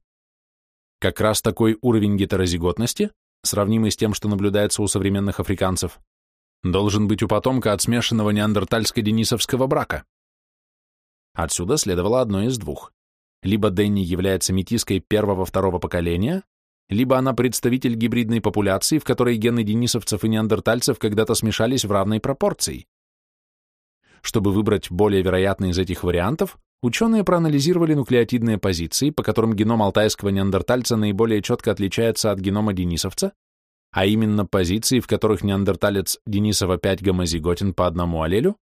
Как раз такой уровень гетерозиготности сравнимый с тем, что наблюдается у современных африканцев, должен быть у потомка от смешанного неандертальско-денисовского брака. Отсюда следовало одно из двух. Либо Денни является метиской первого-второго поколения, либо она представитель гибридной популяции, в которой гены денисовцев и неандертальцев когда-то смешались в равной пропорции. Чтобы выбрать более вероятный из этих вариантов, Ученые проанализировали нуклеотидные позиции, по которым геном алтайского неандертальца наиболее четко отличается от генома денисовца, а именно позиции, в которых неандерталец Денисова-5 гомозиготен по одному аллелю,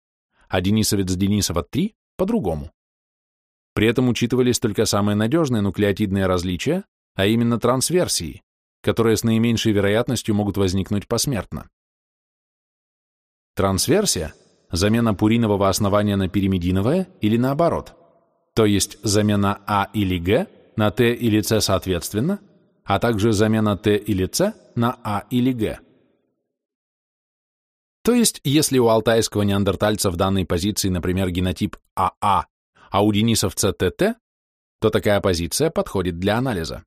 а денисовец Денисова-3 по другому. При этом учитывались только самые надежные нуклеотидные различия, а именно трансверсии, которые с наименьшей вероятностью могут возникнуть посмертно. Трансверсия – замена пуринового основания на пиримидиновое или наоборот – то есть замена А или Г на Т или С соответственно, а также замена Т или С на А или Г. То есть, если у алтайского неандертальца в данной позиции, например, генотип АА, а у денисовца ТТ, то такая позиция подходит для анализа.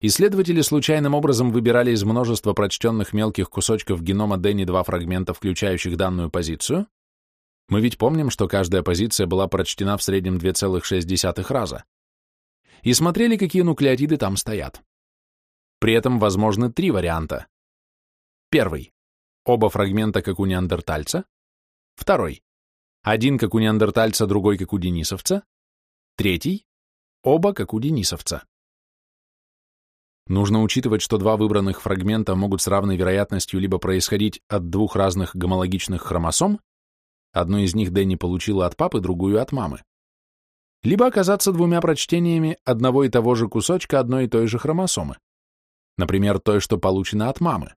Исследователи случайным образом выбирали из множества прочтенных мелких кусочков генома Дэнни два фрагмента, включающих данную позицию, мы ведь помним, что каждая позиция была прочтена в среднем 2,6 раза. И смотрели, какие нуклеотиды там стоят. При этом возможны три варианта. Первый. Оба фрагмента, как у неандертальца. Второй. Один, как у неандертальца, другой, как у денисовца. Третий. Оба, как у денисовца. Нужно учитывать, что два выбранных фрагмента могут с равной вероятностью либо происходить от двух разных гомологичных хромосом, Одну из них Дэнни получила от папы, другую от мамы. Либо оказаться двумя прочтениями одного и того же кусочка одной и той же хромосомы. Например, той, что получена от мамы.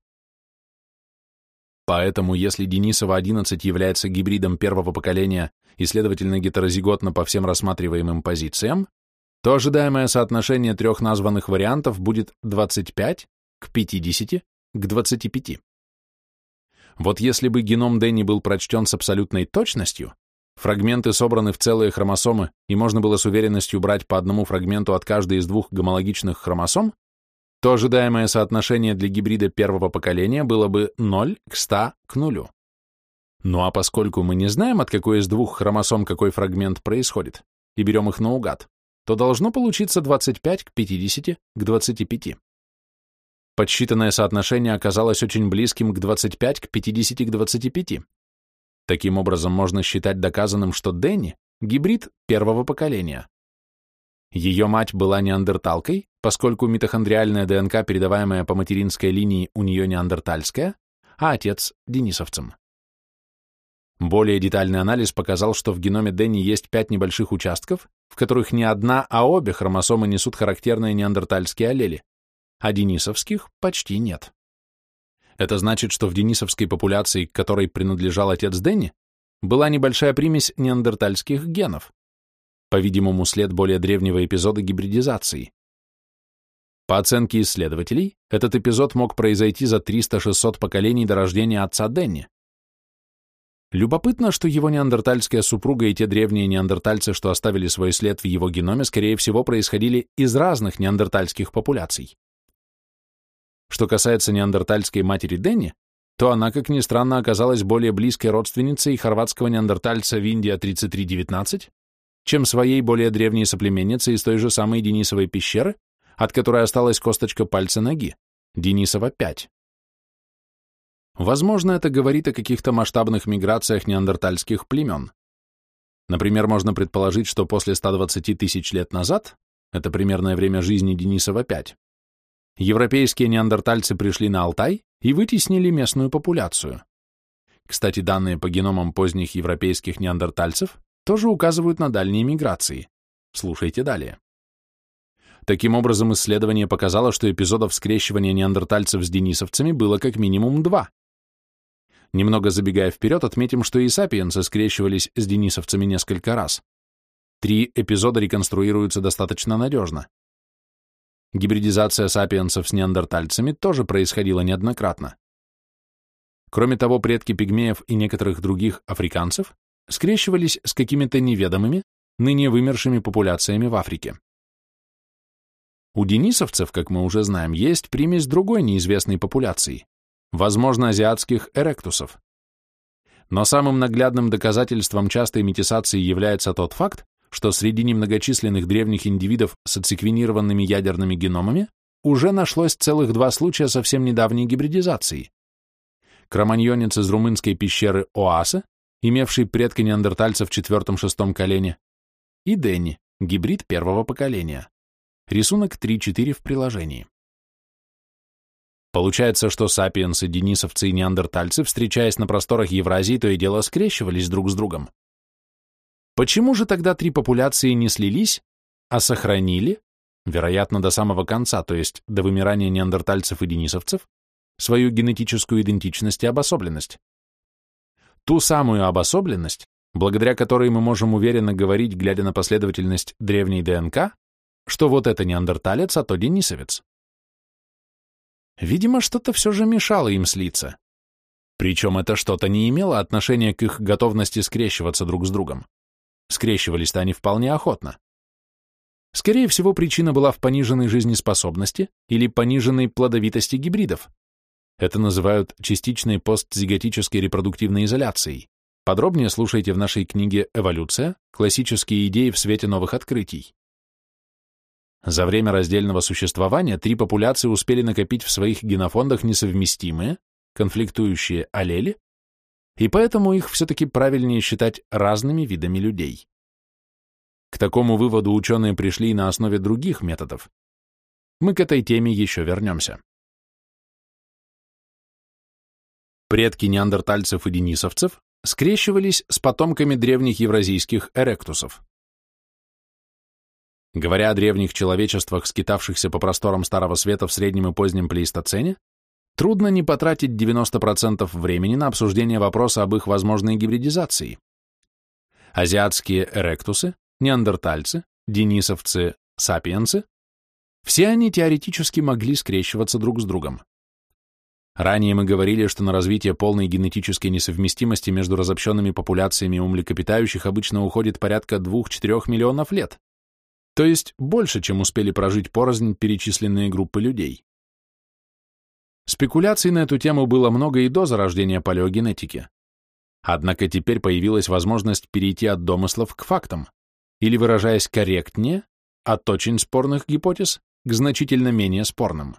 Поэтому, если Денисова-11 является гибридом первого поколения и, следовательно, гетерозиготно по всем рассматриваемым позициям, то ожидаемое соотношение трех названных вариантов будет 25 к 50 к 25. Вот если бы геном Дэнни был прочтен с абсолютной точностью, фрагменты собраны в целые хромосомы, и можно было с уверенностью брать по одному фрагменту от каждой из двух гомологичных хромосом, то ожидаемое соотношение для гибрида первого поколения было бы 0 к 100 к нулю. Ну а поскольку мы не знаем, от какой из двух хромосом какой фрагмент происходит, и берем их наугад, то должно получиться 25 к 50 к 25. Подсчитанное соотношение оказалось очень близким к 25 к 50 к 25. Таким образом, можно считать доказанным, что Дэнни – гибрид первого поколения. Ее мать была неандерталкой, поскольку митохондриальная ДНК, передаваемая по материнской линии, у нее неандертальская, а отец – денисовцем. Более детальный анализ показал, что в геноме Дэнни есть пять небольших участков, в которых не одна, а обе хромосомы несут характерные неандертальские аллели, а денисовских почти нет. Это значит, что в денисовской популяции, к которой принадлежал отец Дэнни, была небольшая примесь неандертальских генов, по-видимому, след более древнего эпизода гибридизации. По оценке исследователей, этот эпизод мог произойти за 300-600 поколений до рождения отца Денни. Любопытно, что его неандертальская супруга и те древние неандертальцы, что оставили свой след в его геноме, скорее всего, происходили из разных неандертальских популяций. Что касается неандертальской матери Денни, то она, как ни странно, оказалась более близкой родственницей хорватского неандертальца Виндия 3319, чем своей более древней соплеменницей из той же самой Денисовой пещеры, от которой осталась косточка пальца ноги, Денисова 5. Возможно, это говорит о каких-то масштабных миграциях неандертальских племен. Например, можно предположить, что после 120 тысяч лет назад, это примерное время жизни Денисова-5, европейские неандертальцы пришли на Алтай и вытеснили местную популяцию. Кстати, данные по геномам поздних европейских неандертальцев тоже указывают на дальние миграции. Слушайте далее. Таким образом, исследование показало, что эпизодов скрещивания неандертальцев с денисовцами было как минимум два. Немного забегая вперед, отметим, что и сапиенсы скрещивались с денисовцами несколько раз. Три эпизода реконструируются достаточно надежно. Гибридизация сапиенсов с неандертальцами тоже происходила неоднократно. Кроме того, предки пигмеев и некоторых других африканцев скрещивались с какими-то неведомыми, ныне вымершими популяциями в Африке. У денисовцев, как мы уже знаем, есть примесь другой неизвестной популяции, возможно, азиатских эректусов. Но самым наглядным доказательством частой метисации является тот факт, что среди немногочисленных древних индивидов с отсеквенированными ядерными геномами уже нашлось целых два случая совсем недавней гибридизации. Кроманьонец из румынской пещеры Оаса, имевший предка неандертальцев в четвертом-шестом колене, и Дэнни, гибрид первого поколения. Рисунок 3.4 в приложении. Получается, что сапиенсы, денисовцы и неандертальцы, встречаясь на просторах Евразии, то и дело скрещивались друг с другом. Почему же тогда три популяции не слились, а сохранили, вероятно, до самого конца, то есть до вымирания неандертальцев и денисовцев, свою генетическую идентичность и обособленность? Ту самую обособленность, благодаря которой мы можем уверенно говорить, глядя на последовательность древней ДНК, что вот это неандерталец, а то денисовец. Видимо, что-то все же мешало им слиться. Причем это что-то не имело отношения к их готовности скрещиваться друг с другом. Скрещивались-то они вполне охотно. Скорее всего, причина была в пониженной жизнеспособности или пониженной плодовитости гибридов. Это называют частичной постзиготической репродуктивной изоляцией. Подробнее слушайте в нашей книге «Эволюция. Классические идеи в свете новых открытий». За время раздельного существования три популяции успели накопить в своих генофондах несовместимые, конфликтующие аллели, и поэтому их все-таки правильнее считать разными видами людей. К такому выводу ученые пришли на основе других методов. Мы к этой теме еще вернемся. Предки неандертальцев и денисовцев скрещивались с потомками древних евразийских эректусов. Говоря о древних человечествах, скитавшихся по просторам Старого Света в среднем и позднем плейстоцене, трудно не потратить 90% времени на обсуждение вопроса об их возможной гибридизации. Азиатские эректусы, неандертальцы, денисовцы, сапиенсы – все они теоретически могли скрещиваться друг с другом. Ранее мы говорили, что на развитие полной генетической несовместимости между разобщенными популяциями у млекопитающих обычно уходит порядка 2-4 миллионов лет, то есть больше, чем успели прожить порознь перечисленные группы людей. Спекуляций на эту тему было много и до зарождения палеогенетики. Однако теперь появилась возможность перейти от домыслов к фактам, или, выражаясь корректнее, от очень спорных гипотез к значительно менее спорным.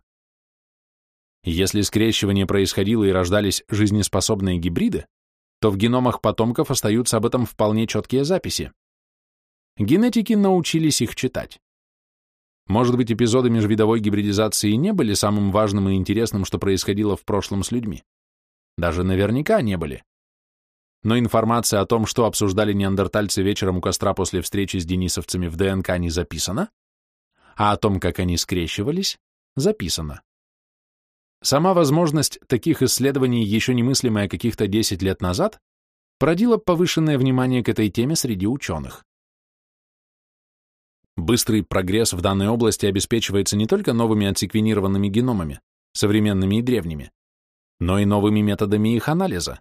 Если скрещивание происходило и рождались жизнеспособные гибриды, то в геномах потомков остаются об этом вполне четкие записи. Генетики научились их читать. Может быть, эпизоды межвидовой гибридизации не были самым важным и интересным, что происходило в прошлом с людьми. Даже наверняка не были. Но информация о том, что обсуждали неандертальцы вечером у костра после встречи с денисовцами в ДНК не записана, а о том, как они скрещивались, записана. Сама возможность таких исследований, еще немыслимая каких-то 10 лет назад, породила повышенное внимание к этой теме среди ученых. Быстрый прогресс в данной области обеспечивается не только новыми отсеквенированными геномами, современными и древними, но и новыми методами их анализа.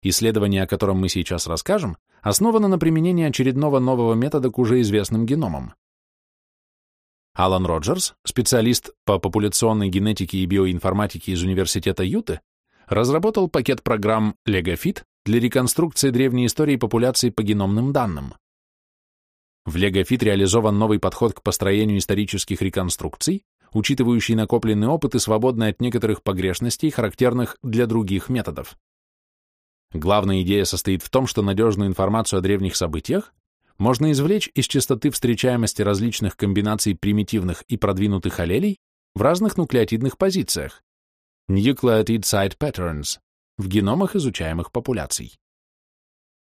Исследование, о котором мы сейчас расскажем, основано на применении очередного нового метода к уже известным геномам. Алан Роджерс, специалист по популяционной генетике и биоинформатике из Университета Юты, разработал пакет программ LegoFit для реконструкции древней истории популяций по геномным данным. В LegoFit реализован новый подход к построению исторических реконструкций, учитывающий накопленный опыт и свободный от некоторых погрешностей, характерных для других методов. Главная идея состоит в том, что надежную информацию о древних событиях можно извлечь из частоты встречаемости различных комбинаций примитивных и продвинутых аллелей в разных нуклеотидных позициях Nucleotide Site Patterns в геномах изучаемых популяций.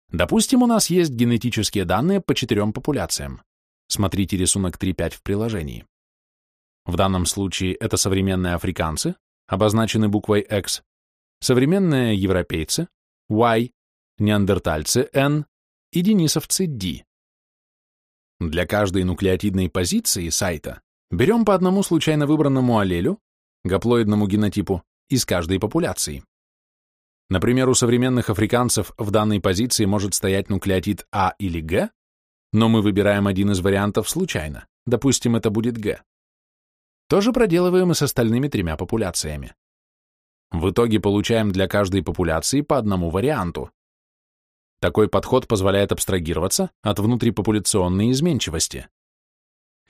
Допустим, у нас есть генетические данные по четырем популяциям. Смотрите рисунок 3.5 в приложении. В данном случае это современные африканцы, обозначены буквой X, современные европейцы, Y, неандертальцы, N и денисовцы, D. Для каждой нуклеотидной позиции сайта берем по одному случайно выбранному аллелю, гаплоидному генотипу, из каждой популяции. Например, у современных африканцев в данной позиции может стоять нуклеотид А или Г, но мы выбираем один из вариантов случайно, допустим, это будет Г. То же проделываем и с остальными тремя популяциями. В итоге получаем для каждой популяции по одному варианту. Такой подход позволяет абстрагироваться от внутрипопуляционной изменчивости.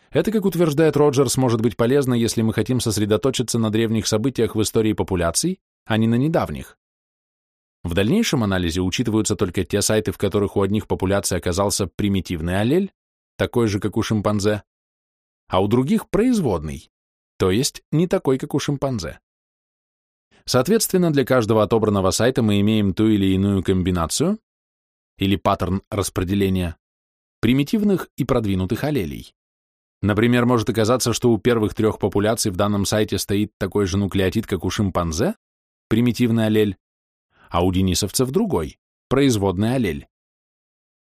Это, как утверждает Роджерс, может быть полезно, если мы хотим сосредоточиться на древних событиях в истории популяций, а не на недавних. В дальнейшем анализе учитываются только те сайты, в которых у одних популяций оказался примитивный аллель, такой же, как у шимпанзе, а у других производный, то есть не такой, как у шимпанзе. Соответственно, для каждого отобранного сайта мы имеем ту или иную комбинацию, или паттерн распределения примитивных и продвинутых аллелей. Например, может оказаться, что у первых трех популяций в данном сайте стоит такой же нуклеотид, как у шимпанзе, примитивный аллель, а у денисовцев другой, производный аллель.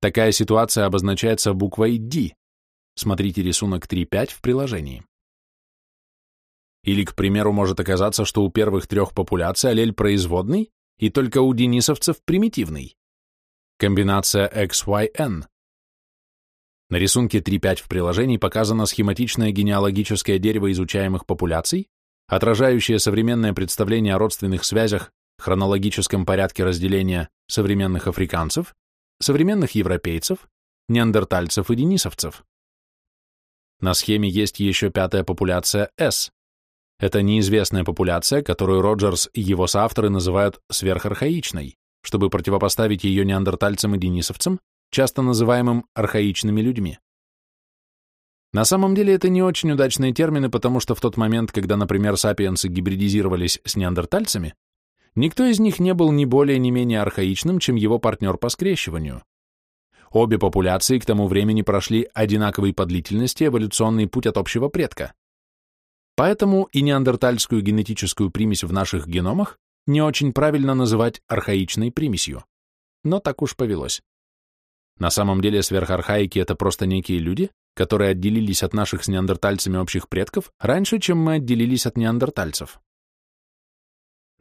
Такая ситуация обозначается буквой D. Смотрите рисунок 3.5 в приложении. Или, к примеру, может оказаться, что у первых трех популяций аллель производный, и только у денисовцев примитивный. Комбинация XYN. На рисунке 3.5 в приложении показано схематичное генеалогическое дерево изучаемых популяций, отражающее современное представление о родственных связях, хронологическом порядке разделения современных африканцев, современных европейцев, неандертальцев и денисовцев. На схеме есть еще пятая популяция S. Это неизвестная популяция, которую Роджерс и его соавторы называют сверхархаичной чтобы противопоставить ее неандертальцам и денисовцам, часто называемым архаичными людьми. На самом деле это не очень удачные термины, потому что в тот момент, когда, например, сапиенсы гибридизировались с неандертальцами, никто из них не был ни более ни менее архаичным, чем его партнер по скрещиванию. Обе популяции к тому времени прошли одинаковый по длительности эволюционный путь от общего предка. Поэтому и неандертальскую генетическую примесь в наших геномах не очень правильно называть архаичной примесью. Но так уж повелось. На самом деле сверхархаики — это просто некие люди, которые отделились от наших с неандертальцами общих предков раньше, чем мы отделились от неандертальцев.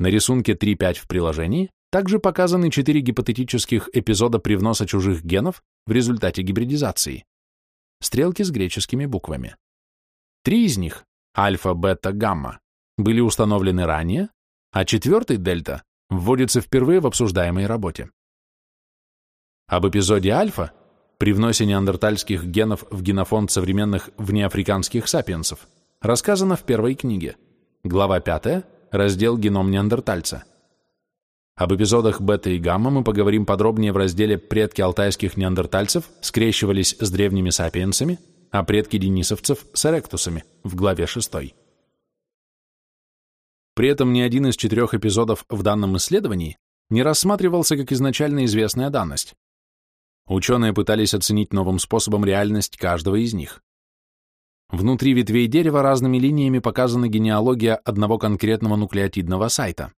На рисунке 3.5 в приложении также показаны четыре гипотетических эпизода привноса чужих генов в результате гибридизации. Стрелки с греческими буквами. Три из них — альфа, бета, гамма — были установлены ранее, а четвертый, дельта, вводится впервые в обсуждаемой работе. Об эпизоде альфа, при вносе неандертальских генов в генофонд современных внеафриканских сапиенсов, рассказано в первой книге, глава 5, раздел «Геном неандертальца». Об эпизодах бета и гамма мы поговорим подробнее в разделе «Предки алтайских неандертальцев скрещивались с древними сапиенсами», а предки денисовцев с эректусами в главе 6. При этом ни один из четырех эпизодов в данном исследовании не рассматривался как изначально известная данность. Ученые пытались оценить новым способом реальность каждого из них. Внутри ветвей дерева разными линиями показана генеалогия одного конкретного нуклеотидного сайта.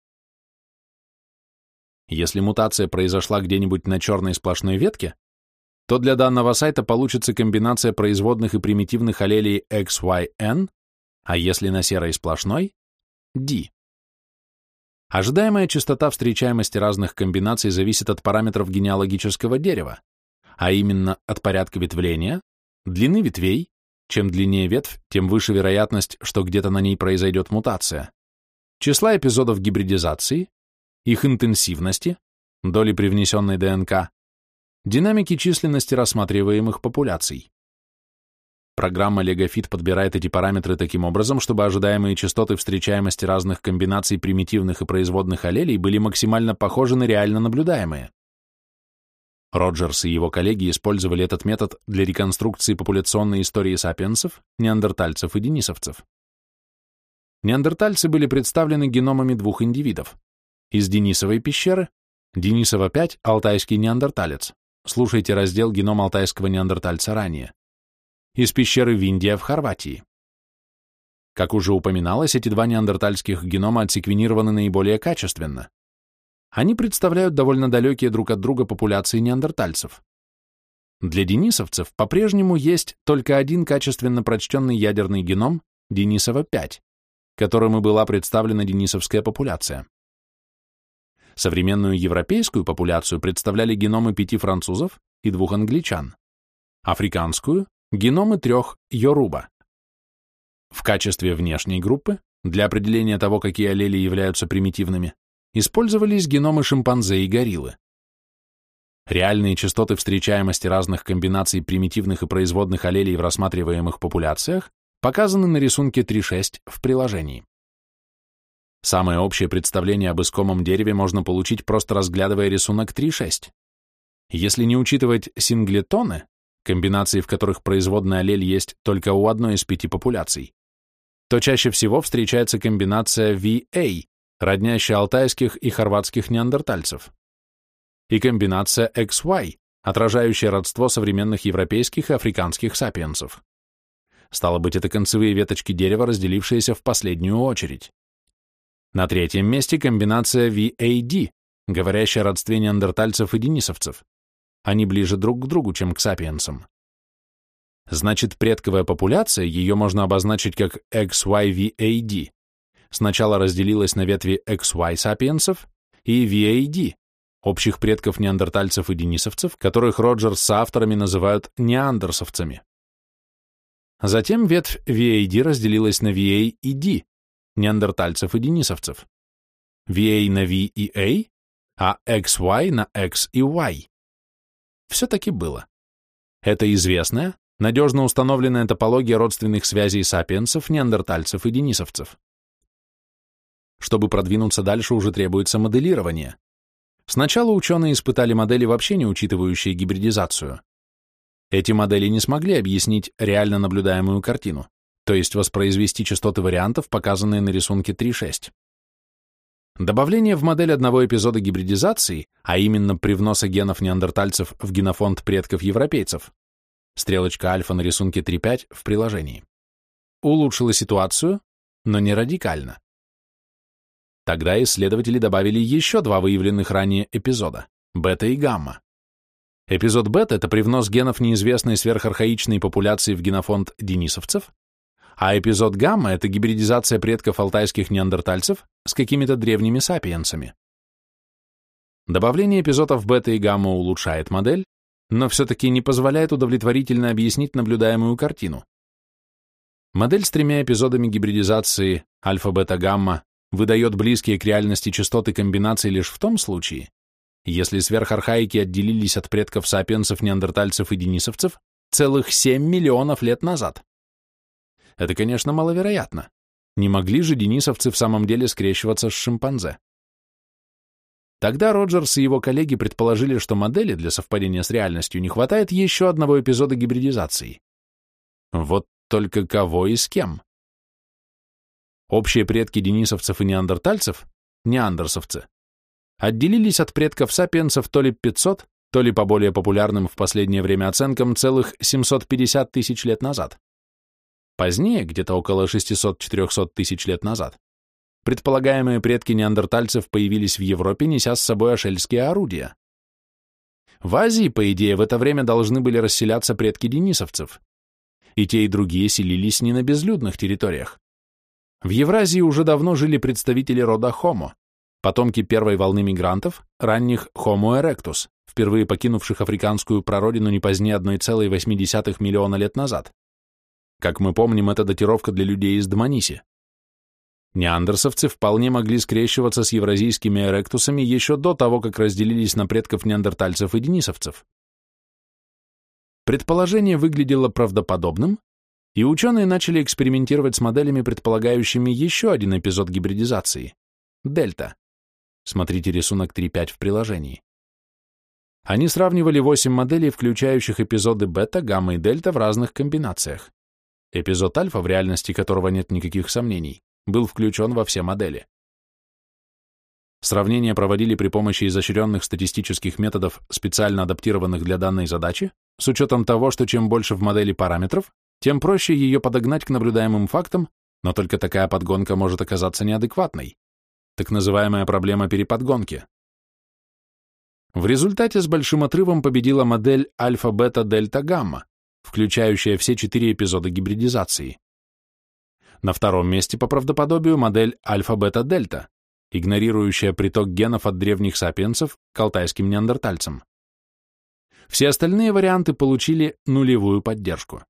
Если мутация произошла где-нибудь на черной сплошной ветке, то для данного сайта получится комбинация производных и примитивных аллелей XYN, а если на серой сплошной – D. Ожидаемая частота встречаемости разных комбинаций зависит от параметров генеалогического дерева, а именно от порядка ветвления, длины ветвей, чем длиннее ветвь, тем выше вероятность, что где-то на ней произойдет мутация, числа эпизодов гибридизации, их интенсивности, доли привнесенной ДНК, динамики численности рассматриваемых популяций. Программа LegoFit подбирает эти параметры таким образом, чтобы ожидаемые частоты встречаемости разных комбинаций примитивных и производных аллелей были максимально похожи на реально наблюдаемые. Роджерс и его коллеги использовали этот метод для реконструкции популяционной истории сапиенсов, неандертальцев и денисовцев. Неандертальцы были представлены геномами двух индивидов. Из Денисовой пещеры, Денисова-5, алтайский неандерталец. Слушайте раздел «Геном алтайского неандертальца» ранее. Из пещеры Виндия в Хорватии. Как уже упоминалось, эти два неандертальских генома отсеквенированы наиболее качественно. Они представляют довольно далекие друг от друга популяции неандертальцев. Для денисовцев по-прежнему есть только один качественно прочтенный ядерный геном Денисова-5, которым и была представлена денисовская популяция. Современную европейскую популяцию представляли геномы пяти французов и двух англичан, африканскую – геномы трех йоруба. В качестве внешней группы, для определения того, какие аллели являются примитивными, использовались геномы шимпанзе и гориллы. Реальные частоты встречаемости разных комбинаций примитивных и производных аллелей в рассматриваемых популяциях показаны на рисунке 3.6 в приложении. Самое общее представление об искомом дереве можно получить, просто разглядывая рисунок 3.6. Если не учитывать синглетоны, комбинации, в которых производный аллель есть только у одной из пяти популяций, то чаще всего встречается комбинация VA, роднящая алтайских и хорватских неандертальцев, и комбинация XY, отражающая родство современных европейских и африканских сапиенсов. Стало быть, это концевые веточки дерева, разделившиеся в последнюю очередь. На третьем месте комбинация VAD, говорящая о родстве неандертальцев и денисовцев. Они ближе друг к другу, чем к сапиенсам. Значит, предковая популяция, ее можно обозначить как XYVAD, сначала разделилась на ветви XY сапиенсов и VAD, общих предков неандертальцев и денисовцев, которых Роджерс с авторами называют неандерсовцами. Затем ветвь VAD разделилась на VA и D, неандертальцев и денисовцев, VA на V и A, а XY на X и Y. Все-таки было. Это известная, надежно установленная топология родственных связей сапиенсов, неандертальцев и денисовцев. Чтобы продвинуться дальше, уже требуется моделирование. Сначала ученые испытали модели, вообще не учитывающие гибридизацию. Эти модели не смогли объяснить реально наблюдаемую картину, то есть воспроизвести частоты вариантов, показанные на рисунке 3.6. Добавление в модель одного эпизода гибридизации, а именно привноса генов неандертальцев в генофонд предков европейцев, стрелочка альфа на рисунке 3.5 в приложении, улучшила ситуацию, но не радикально. Тогда исследователи добавили еще два выявленных ранее эпизода – бета и гамма. Эпизод бета – это привнос генов неизвестной сверхархаичной популяции в генофонд денисовцев, а эпизод гамма – это гибридизация предков алтайских неандертальцев с какими-то древними сапиенсами. Добавление эпизодов бета и гамма улучшает модель, но все-таки не позволяет удовлетворительно объяснить наблюдаемую картину. Модель с тремя эпизодами гибридизации альфа-бета-гамма выдает близкие к реальности частоты комбинаций лишь в том случае, если сверхархаики отделились от предков сапиенсов, неандертальцев и денисовцев целых 7 миллионов лет назад. Это, конечно, маловероятно. Не могли же денисовцы в самом деле скрещиваться с шимпанзе. Тогда Роджерс и его коллеги предположили, что модели для совпадения с реальностью не хватает еще одного эпизода гибридизации. Вот только кого и с кем? Общие предки денисовцев и неандертальцев, неандерсовцы, отделились от предков сапиенсов то ли 500, то ли по более популярным в последнее время оценкам целых 750 тысяч лет назад. Позднее, где-то около 600-400 тысяч лет назад, предполагаемые предки неандертальцев появились в Европе, неся с собой ашельские орудия. В Азии, по идее, в это время должны были расселяться предки денисовцев. И те, и другие селились не на безлюдных территориях. В Евразии уже давно жили представители рода Homo, потомки первой волны мигрантов, ранних Homo erectus, впервые покинувших африканскую прародину не позднее 1,8 миллиона лет назад. Как мы помним, это датировка для людей из Дманиси. Неандерсовцы вполне могли скрещиваться с евразийскими эректусами еще до того, как разделились на предков неандертальцев и денисовцев. Предположение выглядело правдоподобным, и ученые начали экспериментировать с моделями, предполагающими еще один эпизод гибридизации – дельта. Смотрите рисунок 3.5 в приложении. Они сравнивали 8 моделей, включающих эпизоды бета, гамма и дельта в разных комбинациях. Эпизод альфа, в реальности которого нет никаких сомнений, был включен во все модели. Сравнения проводили при помощи изощренных статистических методов, специально адаптированных для данной задачи, с учетом того, что чем больше в модели параметров, тем проще ее подогнать к наблюдаемым фактам, но только такая подгонка может оказаться неадекватной. Так называемая проблема переподгонки. В результате с большим отрывом победила модель альфа-бета-дельта-гамма, включающая все четыре эпизода гибридизации. На втором месте по правдоподобию модель альфа-бета-дельта, игнорирующая приток генов от древних сапиенсов к алтайским неандертальцам. Все остальные варианты получили нулевую поддержку.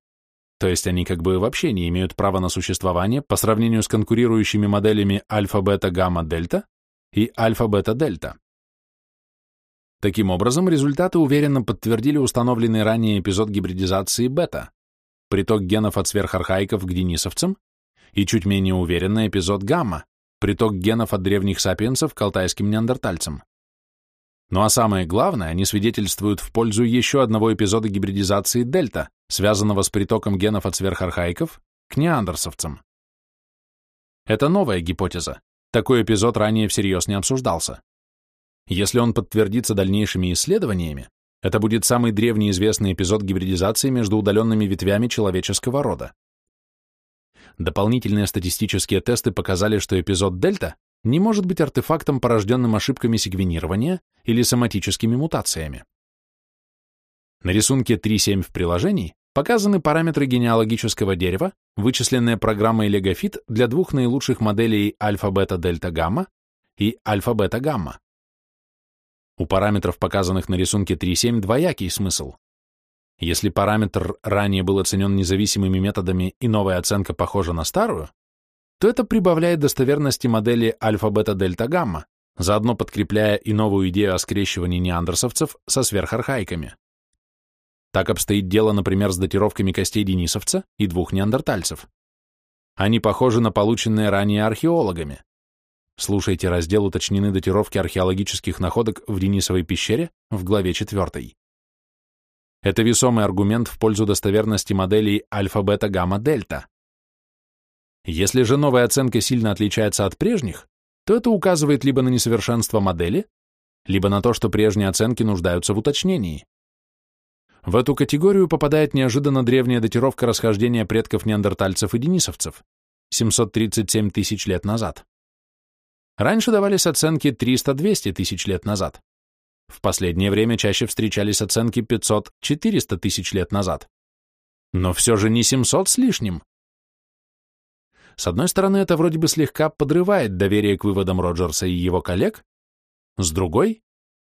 То есть они как бы вообще не имеют права на существование по сравнению с конкурирующими моделями альфа-бета-гамма-дельта и альфа-бета-дельта. Таким образом, результаты уверенно подтвердили установленный ранее эпизод гибридизации бета, приток генов от сверхархаиков к денисовцам и чуть менее уверенный эпизод гамма, приток генов от древних сапиенсов к алтайским неандертальцам. Ну а самое главное, они свидетельствуют в пользу еще одного эпизода гибридизации дельта, связанного с притоком генов от сверхархаиков к неандерсовцам. Это новая гипотеза. Такой эпизод ранее всерьез не обсуждался. Если он подтвердится дальнейшими исследованиями, это будет самый древний известный эпизод гибридизации между удаленными ветвями человеческого рода. Дополнительные статистические тесты показали, что эпизод дельта не может быть артефактом, порожденным ошибками секвенирования или соматическими мутациями. На рисунке 3.7 в приложении показаны параметры генеалогического дерева, вычисленные программой LegoFit для двух наилучших моделей альфа-бета-дельта-гамма и альфа-бета-гамма. У параметров, показанных на рисунке 3.7, двоякий смысл. Если параметр ранее был оценен независимыми методами и новая оценка похожа на старую, то это прибавляет достоверности модели альфа-бета-дельта-гамма, заодно подкрепляя и новую идею о скрещивании неандерсовцев со сверхархаиками. Так обстоит дело, например, с датировками костей денисовца и двух неандертальцев. Они похожи на полученные ранее археологами. Слушайте раздел «Уточнены датировки археологических находок в Денисовой пещере» в главе 4. Это весомый аргумент в пользу достоверности моделей альфа-бета-гамма-дельта. Если же новая оценка сильно отличается от прежних, то это указывает либо на несовершенство модели, либо на то, что прежние оценки нуждаются в уточнении. В эту категорию попадает неожиданно древняя датировка расхождения предков неандертальцев и денисовцев, 737 тысяч лет назад. Раньше давались оценки 300-200 тысяч лет назад. В последнее время чаще встречались оценки 500-400 тысяч лет назад. Но все же не 700 с лишним. С одной стороны, это вроде бы слегка подрывает доверие к выводам Роджерса и его коллег, с другой,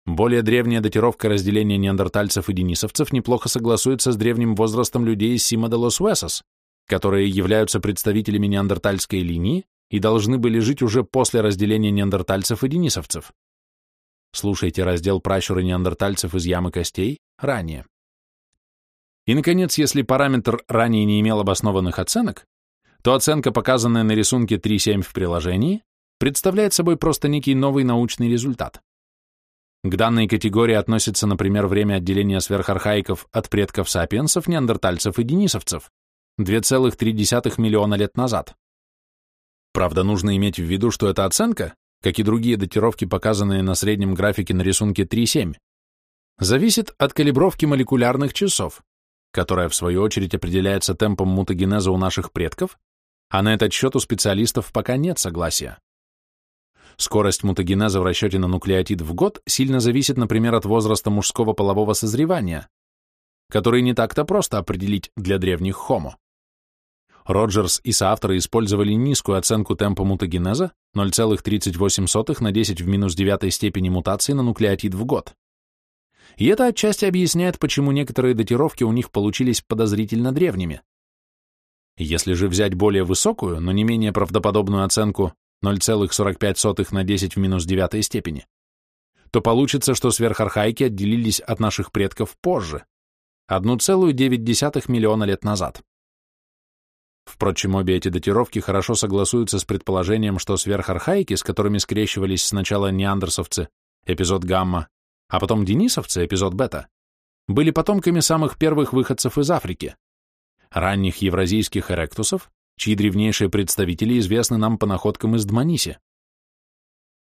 более древняя датировка разделения неандертальцев и денисовцев неплохо согласуется с древним возрастом людей из Сима де лос Уэсос, которые являются представителями неандертальской линии и должны были жить уже после разделения неандертальцев и денисовцев. Слушайте раздел «Пращуры неандертальцев из ямы костей» ранее. И, наконец, если параметр ранее не имел обоснованных оценок, то оценка, показанная на рисунке 3.7 в приложении, представляет собой просто некий новый научный результат. К данной категории относится, например, время отделения сверхархаиков от предков сапиенсов, неандертальцев и денисовцев 2,3 миллиона лет назад. Правда, нужно иметь в виду, что эта оценка, как и другие датировки, показанные на среднем графике на рисунке 3.7, зависит от калибровки молекулярных часов, которая, в свою очередь, определяется темпом мутагенеза у наших предков, а на этот счет у специалистов пока нет согласия. Скорость мутагенеза в расчете на нуклеотид в год сильно зависит, например, от возраста мужского полового созревания, который не так-то просто определить для древних хомо. Роджерс и соавторы использовали низкую оценку темпа мутагенеза 0,38 на 10 в минус 9 степени мутации на нуклеотид в год. И это отчасти объясняет, почему некоторые датировки у них получились подозрительно древними. Если же взять более высокую, но не менее правдоподобную оценку 0,45 на 10 в минус 9 степени, то получится, что сверхархаики отделились от наших предков позже, 1,9 миллиона лет назад. Впрочем, обе эти датировки хорошо согласуются с предположением, что сверхархаики, с которыми скрещивались сначала неандерсовцы, эпизод гамма, а потом денисовцы, эпизод бета, были потомками самых первых выходцев из Африки, ранних евразийских эректусов, чьи древнейшие представители известны нам по находкам из Дманиси.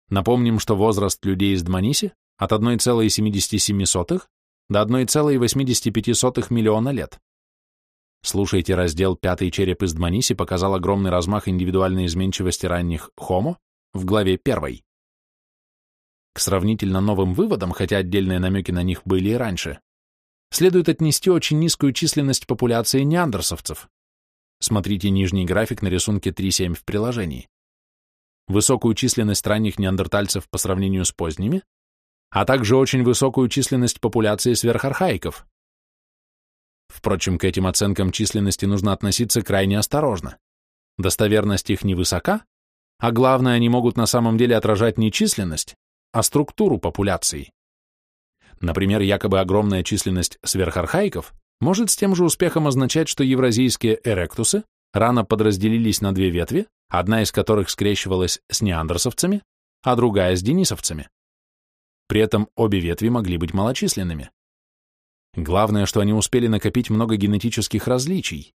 Напомним, что возраст людей из Дманиси от 1,77 до 1,85 миллиона лет. Слушайте раздел «Пятый череп из Дманиси» показал огромный размах индивидуальной изменчивости ранних хомо в главе первой. К сравнительно новым выводам, хотя отдельные намеки на них были и раньше, следует отнести очень низкую численность популяции неандерсовцев, Смотрите нижний график на рисунке 3.7 в приложении. Высокую численность ранних неандертальцев по сравнению с поздними, а также очень высокую численность популяции сверхархаиков. Впрочем, к этим оценкам численности нужно относиться крайне осторожно. Достоверность их невысока, а главное, они могут на самом деле отражать не численность, а структуру популяции. Например, якобы огромная численность сверхархаиков может с тем же успехом означать, что евразийские эректусы рано подразделились на две ветви, одна из которых скрещивалась с неандерсовцами, а другая с денисовцами. При этом обе ветви могли быть малочисленными. Главное, что они успели накопить много генетических различий.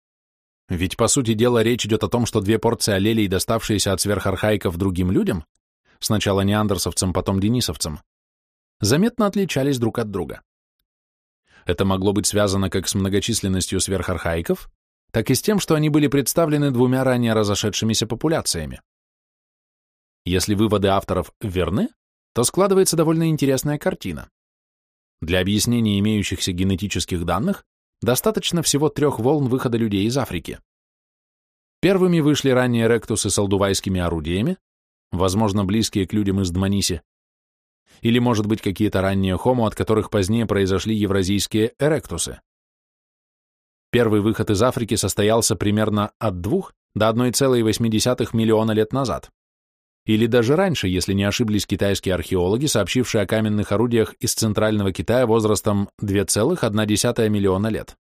Ведь, по сути дела, речь идет о том, что две порции аллелей, доставшиеся от сверхархаиков другим людям, сначала неандерсовцам, потом денисовцам, заметно отличались друг от друга. Это могло быть связано как с многочисленностью сверхархаиков, так и с тем, что они были представлены двумя ранее разошедшимися популяциями. Если выводы авторов верны, то складывается довольно интересная картина. Для объяснения имеющихся генетических данных достаточно всего трех волн выхода людей из Африки. Первыми вышли ранее ректусы с алдувайскими орудиями, возможно, близкие к людям из Дманиси, или, может быть, какие-то ранние хомо, от которых позднее произошли евразийские эректусы. Первый выход из Африки состоялся примерно от 2 до 1,8 миллиона лет назад. Или даже раньше, если не ошиблись китайские археологи, сообщившие о каменных орудиях из центрального Китая возрастом 2,1 миллиона лет.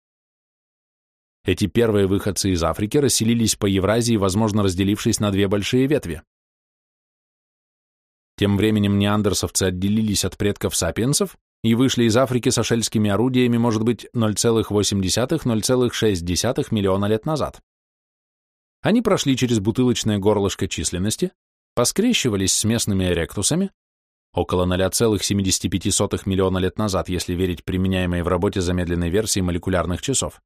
Эти первые выходцы из Африки расселились по Евразии, возможно, разделившись на две большие ветви. Тем временем неандерсовцы отделились от предков сапиенсов и вышли из Африки с ашельскими орудиями, может быть, 0,8-0,6 миллиона лет назад. Они прошли через бутылочное горлышко численности, поскрещивались с местными эректусами, около 0,75 миллиона лет назад, если верить применяемой в работе замедленной версии молекулярных часов,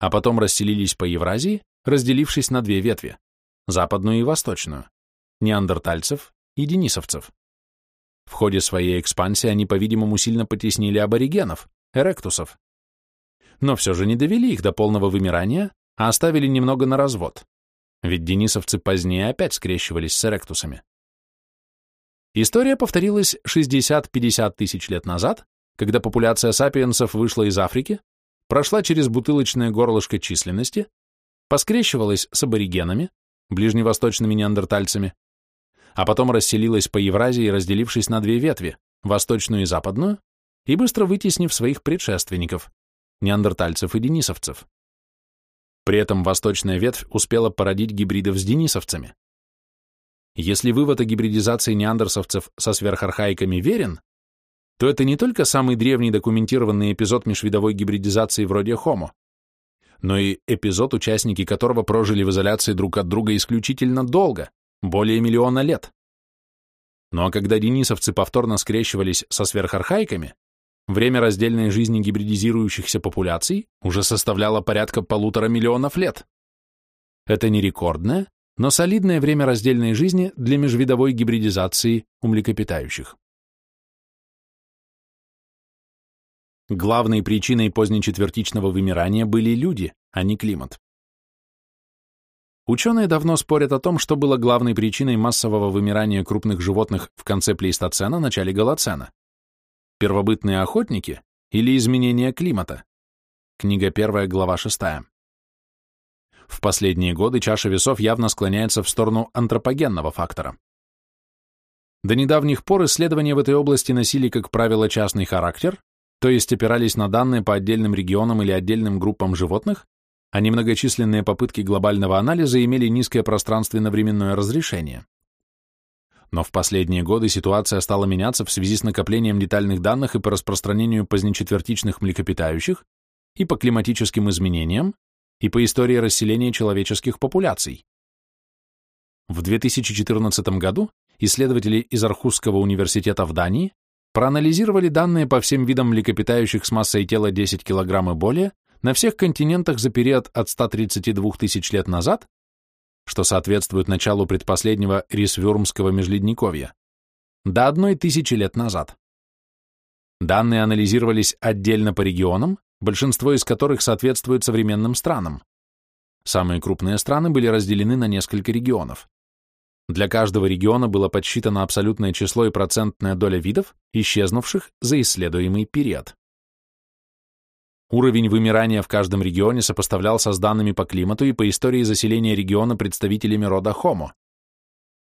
а потом расселились по Евразии, разделившись на две ветви западную и восточную, неандертальцев и денисовцев. В ходе своей экспансии они, по-видимому, сильно потеснили аборигенов, эректусов. Но все же не довели их до полного вымирания, а оставили немного на развод, ведь денисовцы позднее опять скрещивались с эректусами. История повторилась 60-50 тысяч лет назад, когда популяция сапиенсов вышла из Африки, прошла через бутылочное горлышко численности, поскрещивалась с аборигенами, ближневосточными неандертальцами, а потом расселилась по Евразии, разделившись на две ветви, восточную и западную, и быстро вытеснив своих предшественников, неандертальцев и денисовцев. При этом восточная ветвь успела породить гибридов с денисовцами. Если вывод о гибридизации неандерсовцев со сверхархаиками верен, то это не только самый древний документированный эпизод межвидовой гибридизации вроде Homo, но и эпизод, участники которого прожили в изоляции друг от друга исключительно долго, более миллиона лет. Ну а когда денисовцы повторно скрещивались со сверхархаиками, время раздельной жизни гибридизирующихся популяций уже составляло порядка полутора миллионов лет. Это не рекордное, но солидное время раздельной жизни для межвидовой гибридизации у млекопитающих. Главной причиной позднечетвертичного вымирания были люди, а не климат. Ученые давно спорят о том, что было главной причиной массового вымирания крупных животных в конце плейстоцена, начале голоцена. Первобытные охотники или изменение климата? Книга 1, глава 6. В последние годы чаша весов явно склоняется в сторону антропогенного фактора. До недавних пор исследования в этой области носили, как правило, частный характер, то есть опирались на данные по отдельным регионам или отдельным группам животных, а немногочисленные попытки глобального анализа имели низкое пространственно-временное разрешение. Но в последние годы ситуация стала меняться в связи с накоплением детальных данных и по распространению позднечетвертичных млекопитающих, и по климатическим изменениям, и по истории расселения человеческих популяций. В 2014 году исследователи из Архузского университета в Дании проанализировали данные по всем видам млекопитающих с массой тела 10 кг и более на всех континентах за период от 132 тысяч лет назад, что соответствует началу предпоследнего Рисвюрмского межледниковья, до одной тысячи лет назад. Данные анализировались отдельно по регионам, большинство из которых соответствует современным странам. Самые крупные страны были разделены на несколько регионов. Для каждого региона было подсчитано абсолютное число и процентная доля видов, исчезнувших за исследуемый период. Уровень вымирания в каждом регионе сопоставлялся с данными по климату и по истории заселения региона представителями рода Homo.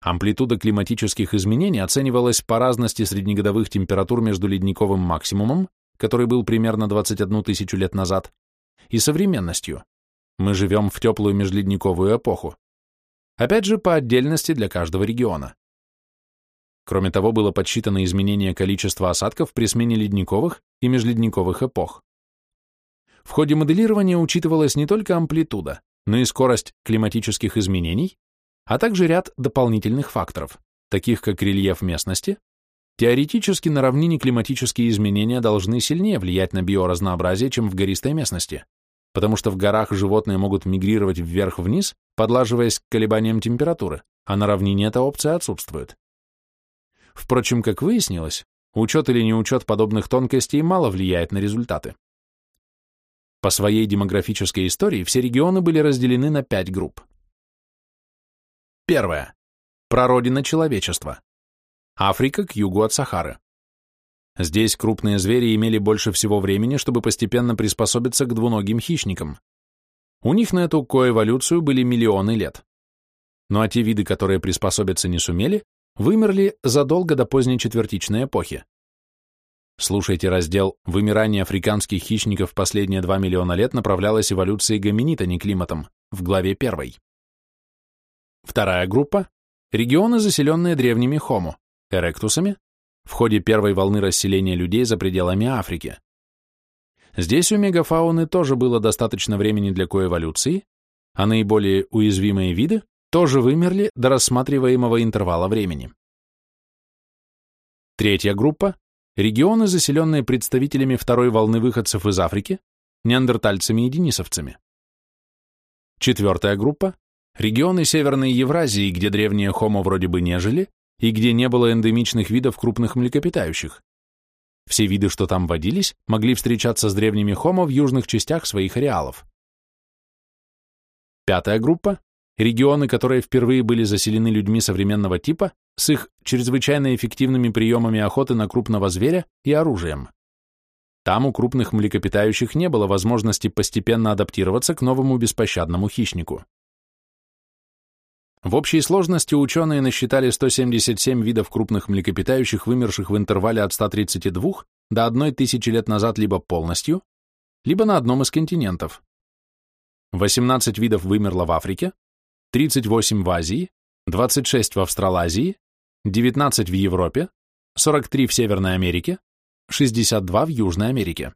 Амплитуда климатических изменений оценивалась по разности среднегодовых температур между ледниковым максимумом, который был примерно 21 тысячу лет назад, и современностью. Мы живем в теплую межледниковую эпоху. Опять же, по отдельности для каждого региона. Кроме того, было подсчитано изменение количества осадков при смене ледниковых и межледниковых эпох. В ходе моделирования учитывалась не только амплитуда, но и скорость климатических изменений, а также ряд дополнительных факторов, таких как рельеф местности. Теоретически на равнине климатические изменения должны сильнее влиять на биоразнообразие, чем в гористой местности, потому что в горах животные могут мигрировать вверх-вниз, подлаживаясь к колебаниям температуры, а на равнине эта опция отсутствует. Впрочем, как выяснилось, учет или неучет подобных тонкостей мало влияет на результаты. По своей демографической истории все регионы были разделены на пять групп. Первое. Прародина человечества. Африка к югу от Сахары. Здесь крупные звери имели больше всего времени, чтобы постепенно приспособиться к двуногим хищникам. У них на эту коэволюцию были миллионы лет. Ну а те виды, которые приспособиться не сумели, вымерли задолго до поздней четвертичной эпохи. Слушайте раздел «Вымирание африканских хищников последние 2 миллиона лет направлялась эволюцией гоминита, не климатом» в главе 1. Вторая группа – регионы, заселенные древними хомо, эректусами, в ходе первой волны расселения людей за пределами Африки. Здесь у мегафауны тоже было достаточно времени для коэволюции, а наиболее уязвимые виды тоже вымерли до рассматриваемого интервала времени. Третья группа Регионы, заселенные представителями второй волны выходцев из Африки, неандертальцами и денисовцами. Четвертая группа – регионы Северной Евразии, где древние хомо вроде бы не жили, и где не было эндемичных видов крупных млекопитающих. Все виды, что там водились, могли встречаться с древними хомо в южных частях своих ареалов. Пятая группа – регионы, которые впервые были заселены людьми современного типа с их чрезвычайно эффективными приемами охоты на крупного зверя и оружием. Там у крупных млекопитающих не было возможности постепенно адаптироваться к новому беспощадному хищнику. В общей сложности ученые насчитали 177 видов крупных млекопитающих, вымерших в интервале от 132 до 1000 лет назад либо полностью, либо на одном из континентов. 18 видов вымерло в Африке, 38 в Азии, 26 в Австралазии, 19 в Европе, 43 в Северной Америке, 62 в Южной Америке.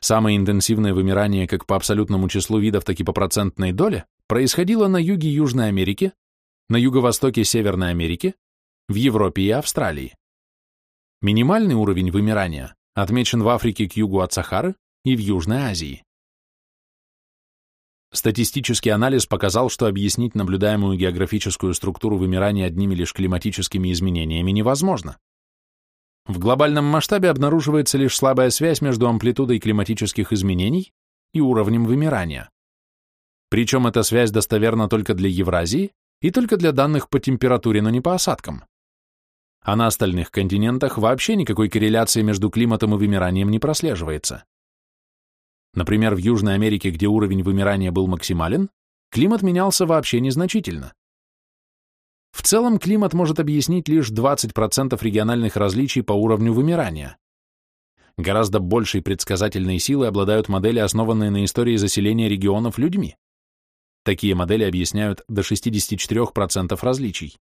Самое интенсивное вымирание как по абсолютному числу видов, так и по процентной доле происходило на юге Южной Америки, на юго-востоке Северной Америки, в Европе и Австралии. Минимальный уровень вымирания отмечен в Африке к югу от Сахары и в Южной Азии. Статистический анализ показал, что объяснить наблюдаемую географическую структуру вымирания одними лишь климатическими изменениями невозможно. В глобальном масштабе обнаруживается лишь слабая связь между амплитудой климатических изменений и уровнем вымирания. Причем эта связь достоверна только для Евразии и только для данных по температуре, но не по осадкам. А на остальных континентах вообще никакой корреляции между климатом и вымиранием не прослеживается. Например, в Южной Америке, где уровень вымирания был максимален, климат менялся вообще незначительно. В целом климат может объяснить лишь 20% региональных различий по уровню вымирания. Гораздо большей предсказательной силой обладают модели, основанные на истории заселения регионов людьми. Такие модели объясняют до 64% различий.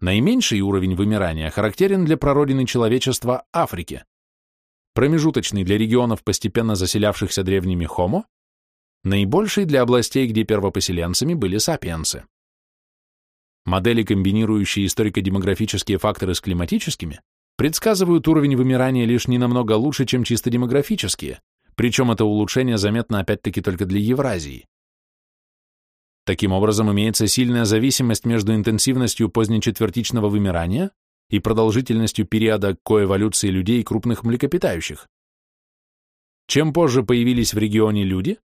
Наименьший уровень вымирания характерен для прародины человечества Африки, промежуточный для регионов, постепенно заселявшихся древними хомо, наибольший для областей, где первопоселенцами были сапиенсы. Модели, комбинирующие историко-демографические факторы с климатическими, предсказывают уровень вымирания лишь не намного лучше, чем чисто демографические, причем это улучшение заметно опять-таки только для Евразии. Таким образом, имеется сильная зависимость между интенсивностью позднечетвертичного вымирания и продолжительностью периода коэволюции людей и крупных млекопитающих. Чем позже появились в регионе люди,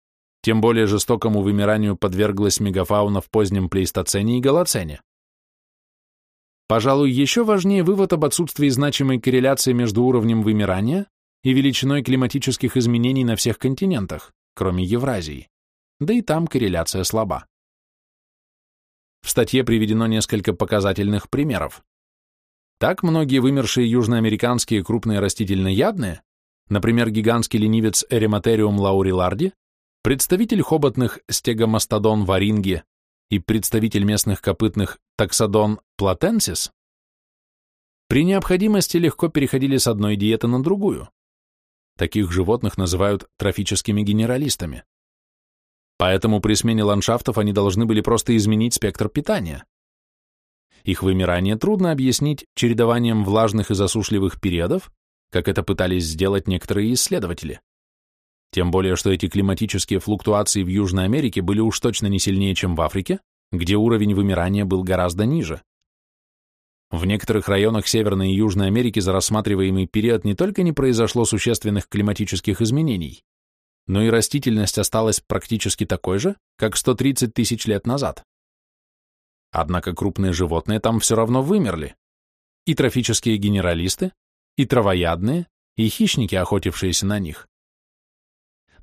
тем более жестокому вымиранию подверглась мегафауна в позднем плейстоцене и голоцене. Пожалуй, еще важнее вывод об отсутствии значимой корреляции между уровнем вымирания и величиной климатических изменений на всех континентах, кроме Евразии. Да и там корреляция слаба. В статье приведено несколько показательных примеров. Так многие вымершие южноамериканские крупные растительноядные, например, гигантский ленивец Эрематериум лауриларди, представитель хоботных стегомастодон варинги и представитель местных копытных таксодон платенсис при необходимости легко переходили с одной диеты на другую. Таких животных называют трофическими генералистами. Поэтому при смене ландшафтов они должны были просто изменить спектр питания. Их вымирание трудно объяснить чередованием влажных и засушливых периодов, как это пытались сделать некоторые исследователи. Тем более, что эти климатические флуктуации в Южной Америке были уж точно не сильнее, чем в Африке, где уровень вымирания был гораздо ниже. В некоторых районах Северной и Южной Америки за рассматриваемый период не только не произошло существенных климатических изменений, но и растительность осталась практически такой же, как 130 тысяч лет назад. Однако крупные животные там все равно вымерли. И трофические генералисты, и травоядные, и хищники, охотившиеся на них.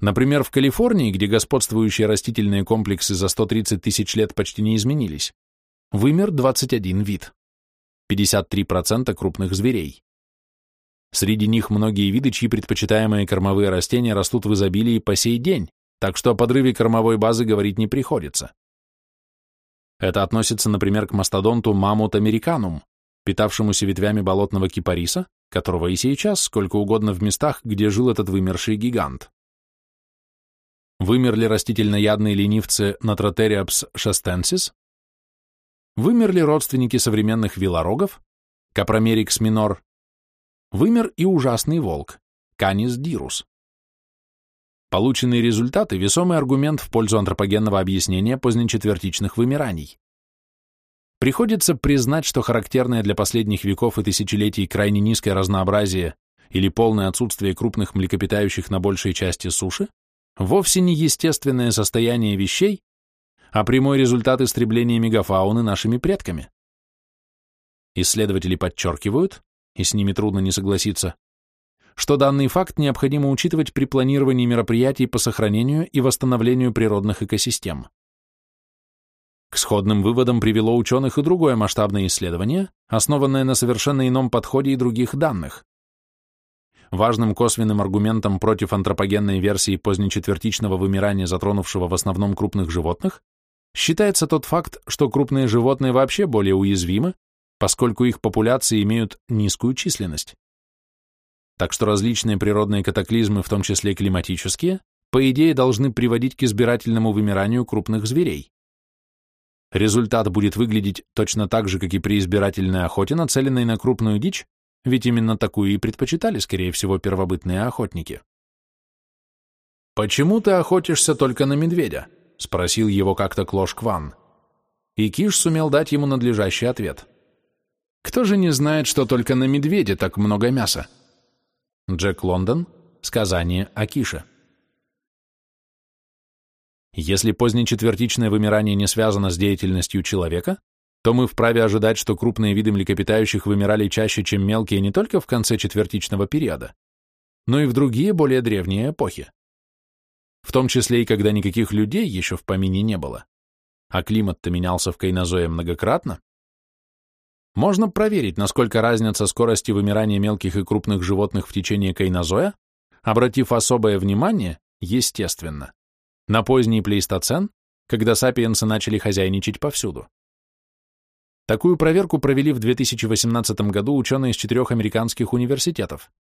Например, в Калифорнии, где господствующие растительные комплексы за 130 тысяч лет почти не изменились, вымер 21 вид, 53% крупных зверей. Среди них многие виды, чьи предпочитаемые кормовые растения растут в изобилии по сей день, так что о подрыве кормовой базы говорить не приходится. Это относится, например, к мастодонту мамут американум, питавшемуся ветвями болотного кипариса, которого и сейчас сколько угодно в местах, где жил этот вымерший гигант. Вымерли растительноядные ленивцы Натротериапс шастенсис, вымерли родственники современных вилорогов, Капромерикс минор, вымер и ужасный волк, Канис дирус. Полученные результаты – весомый аргумент в пользу антропогенного объяснения позднечетвертичных вымираний. Приходится признать, что характерное для последних веков и тысячелетий крайне низкое разнообразие или полное отсутствие крупных млекопитающих на большей части суши вовсе не естественное состояние вещей, а прямой результат истребления мегафауны нашими предками. Исследователи подчеркивают, и с ними трудно не согласиться, что данный факт необходимо учитывать при планировании мероприятий по сохранению и восстановлению природных экосистем. К сходным выводам привело ученых и другое масштабное исследование, основанное на совершенно ином подходе и других данных. Важным косвенным аргументом против антропогенной версии позднечетвертичного вымирания, затронувшего в основном крупных животных, считается тот факт, что крупные животные вообще более уязвимы, поскольку их популяции имеют низкую численность. Так что различные природные катаклизмы, в том числе климатические, по идее должны приводить к избирательному вымиранию крупных зверей. Результат будет выглядеть точно так же, как и при избирательной охоте, нацеленной на крупную дичь, ведь именно такую и предпочитали, скорее всего, первобытные охотники. «Почему ты охотишься только на медведя?» — спросил его как-то Клош Кван. И Киш сумел дать ему надлежащий ответ. «Кто же не знает, что только на медведе так много мяса?» Джек Лондон. Сказание о Кише. Если позднечетвертичное вымирание не связано с деятельностью человека, то мы вправе ожидать, что крупные виды млекопитающих вымирали чаще, чем мелкие не только в конце четвертичного периода, но и в другие более древние эпохи. В том числе и когда никаких людей еще в помине не было, а климат-то менялся в кайнозое многократно, можно проверить, насколько разница скорости вымирания мелких и крупных животных в течение кайнозоя, обратив особое внимание, естественно, на поздний плейстоцен, когда сапиенсы начали хозяйничать повсюду. Такую проверку провели в 2018 году ученые из четырех американских университетов.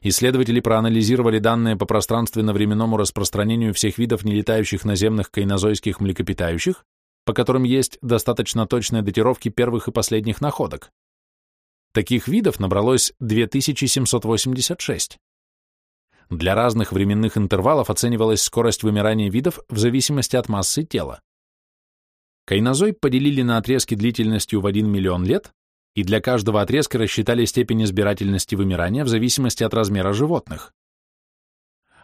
Исследователи проанализировали данные по пространственно-временному распространению всех видов нелетающих наземных кайнозойских млекопитающих по которым есть достаточно точные датировки первых и последних находок. Таких видов набралось 2786. Для разных временных интервалов оценивалась скорость вымирания видов в зависимости от массы тела. Кайнозой поделили на отрезки длительностью в 1 миллион лет, и для каждого отрезка рассчитали степень избирательности вымирания в зависимости от размера животных.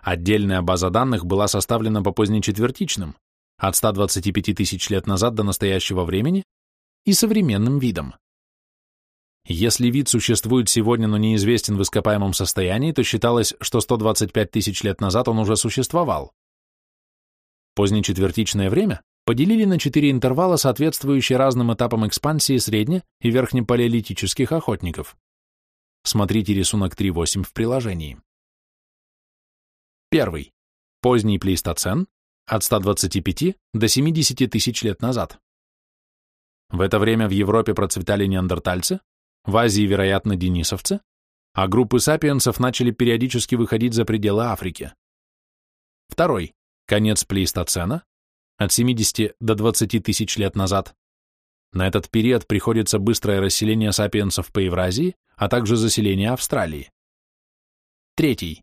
Отдельная база данных была составлена по позднечетвертичным, от 125 тысяч лет назад до настоящего времени и современным видом. Если вид существует сегодня, но неизвестен в ископаемом состоянии, то считалось, что 125 тысяч лет назад он уже существовал. Позднечетвертичное время поделили на четыре интервала, соответствующие разным этапам экспансии средне- и верхнепалеолитических охотников. Смотрите рисунок 3.8 в приложении. Первый. Поздний плейстоцен, от 125 до 70 тысяч лет назад. В это время в Европе процветали неандертальцы, в Азии, вероятно, денисовцы, а группы сапиенсов начали периодически выходить за пределы Африки. Второй. Конец плейстоцена, от 70 до 20 тысяч лет назад. На этот период приходится быстрое расселение сапиенсов по Евразии, а также заселение Австралии. Третий.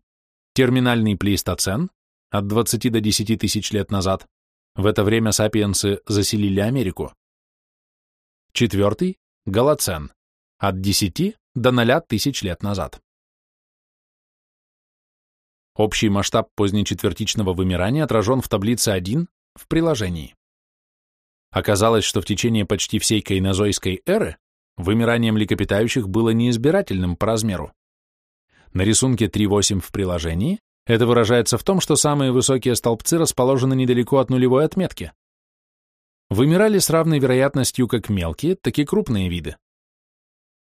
Терминальный плейстоцен, от 20 до 10 тысяч лет назад. В это время сапиенсы заселили Америку. Четвертый – Голоцен, от 10 до 0 тысяч лет назад. Общий масштаб позднечетвертичного вымирания отражен в таблице 1 в приложении. Оказалось, что в течение почти всей кайнозойской эры вымирание млекопитающих было неизбирательным по размеру. На рисунке 3.8 в приложении это выражается в том, что самые высокие столбцы расположены недалеко от нулевой отметки. Вымирали с равной вероятностью как мелкие, так и крупные виды.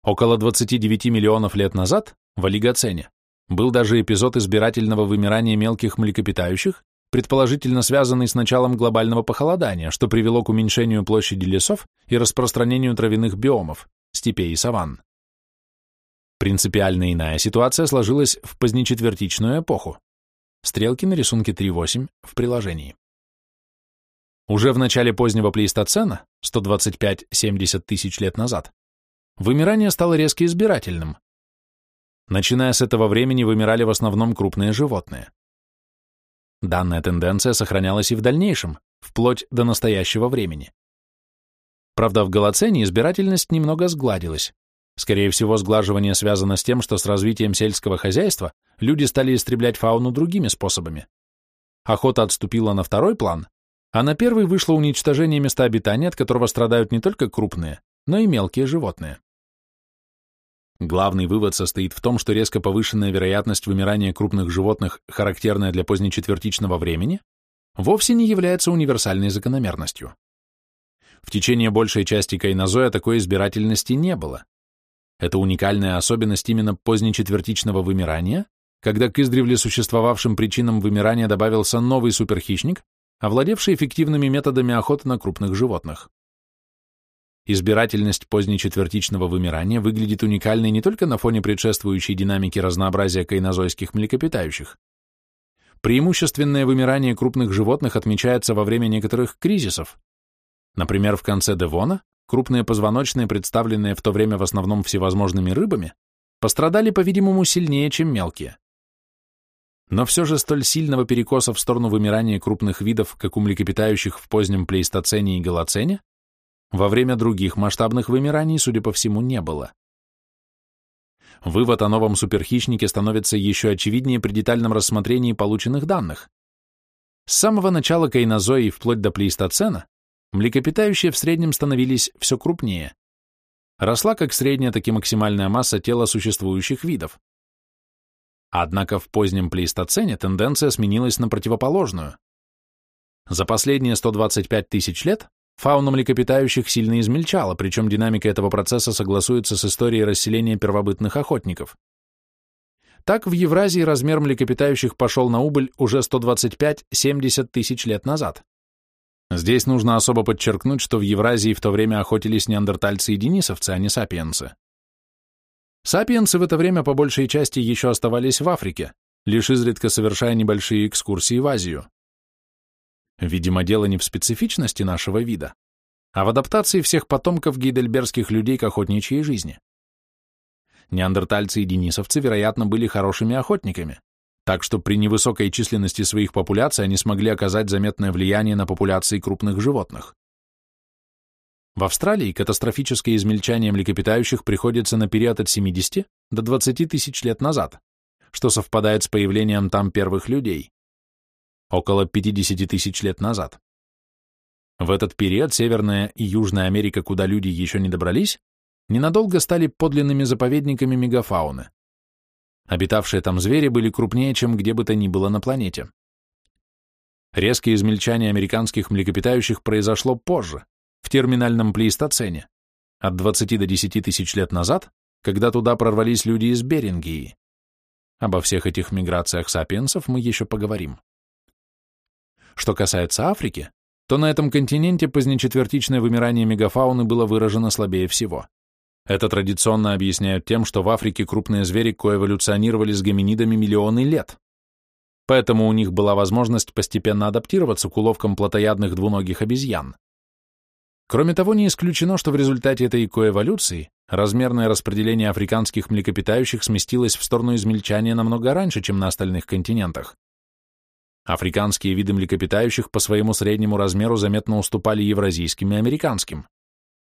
Около 29 миллионов лет назад, в олигоцене, был даже эпизод избирательного вымирания мелких млекопитающих, предположительно связанный с началом глобального похолодания, что привело к уменьшению площади лесов и распространению травяных биомов, степей и саванн. Принципиально иная ситуация сложилась в позднечетвертичную эпоху. Стрелки на рисунке 3.8 в приложении. Уже в начале позднего плейстоцена, 125-70 тысяч лет назад, вымирание стало резко избирательным. Начиная с этого времени вымирали в основном крупные животные. Данная тенденция сохранялась и в дальнейшем, вплоть до настоящего времени. Правда, в Голоцене избирательность немного сгладилась. Скорее всего, сглаживание связано с тем, что с развитием сельского хозяйства люди стали истреблять фауну другими способами. Охота отступила на второй план, а на первый вышло уничтожение места обитания, от которого страдают не только крупные, но и мелкие животные. Главный вывод состоит в том, что резко повышенная вероятность вымирания крупных животных, характерная для позднечетвертичного времени, вовсе не является универсальной закономерностью. В течение большей части кайнозоя такой избирательности не было. Это уникальная особенность именно позднечетвертичного вымирания, когда к издревле существовавшим причинам вымирания добавился новый суперхищник, овладевший эффективными методами охоты на крупных животных. Избирательность позднечетвертичного вымирания выглядит уникальной не только на фоне предшествующей динамики разнообразия кайнозойских млекопитающих. Преимущественное вымирание крупных животных отмечается во время некоторых кризисов. Например, в конце Девона крупные позвоночные, представленные в то время в основном всевозможными рыбами, пострадали, по-видимому, сильнее, чем мелкие. Но все же столь сильного перекоса в сторону вымирания крупных видов, как у млекопитающих в позднем плейстоцене и голоцене, во время других масштабных вымираний, судя по всему, не было. Вывод о новом суперхищнике становится еще очевиднее при детальном рассмотрении полученных данных. С самого начала кайнозои вплоть до плейстоцена млекопитающие в среднем становились все крупнее. Росла как средняя, так и максимальная масса тела существующих видов. Однако в позднем плейстоцене тенденция сменилась на противоположную. За последние 125 тысяч лет Фауна млекопитающих сильно измельчала, причем динамика этого процесса согласуется с историей расселения первобытных охотников. Так в Евразии размер млекопитающих пошел на убыль уже 125-70 тысяч лет назад. Здесь нужно особо подчеркнуть, что в Евразии в то время охотились неандертальцы и денисовцы, а не сапиенсы. Сапиенсы в это время по большей части еще оставались в Африке, лишь изредка совершая небольшие экскурсии в Азию. Видимо, дело не в специфичности нашего вида, а в адаптации всех потомков гейдельбергских людей к охотничьей жизни. Неандертальцы и денисовцы, вероятно, были хорошими охотниками, так что при невысокой численности своих популяций они смогли оказать заметное влияние на популяции крупных животных. В Австралии катастрофическое измельчание млекопитающих приходится на период от 70 до 20 тысяч лет назад, что совпадает с появлением там первых людей около 50 тысяч лет назад. В этот период Северная и Южная Америка, куда люди еще не добрались, ненадолго стали подлинными заповедниками мегафауны. Обитавшие там звери были крупнее, чем где бы то ни было на планете. Резкое измельчание американских млекопитающих произошло позже, в терминальном плейстоцене, от 20 до 10 тысяч лет назад, когда туда прорвались люди из Берингии. Обо всех этих миграциях сапиенсов мы еще поговорим. Что касается Африки, то на этом континенте позднечетвертичное вымирание мегафауны было выражено слабее всего. Это традиционно объясняют тем, что в Африке крупные звери коэволюционировали с гоминидами миллионы лет. Поэтому у них была возможность постепенно адаптироваться к уловкам плотоядных двуногих обезьян. Кроме того, не исключено, что в результате этой коэволюции размерное распределение африканских млекопитающих сместилось в сторону измельчания намного раньше, чем на остальных континентах. Африканские виды млекопитающих по своему среднему размеру заметно уступали евразийским и американским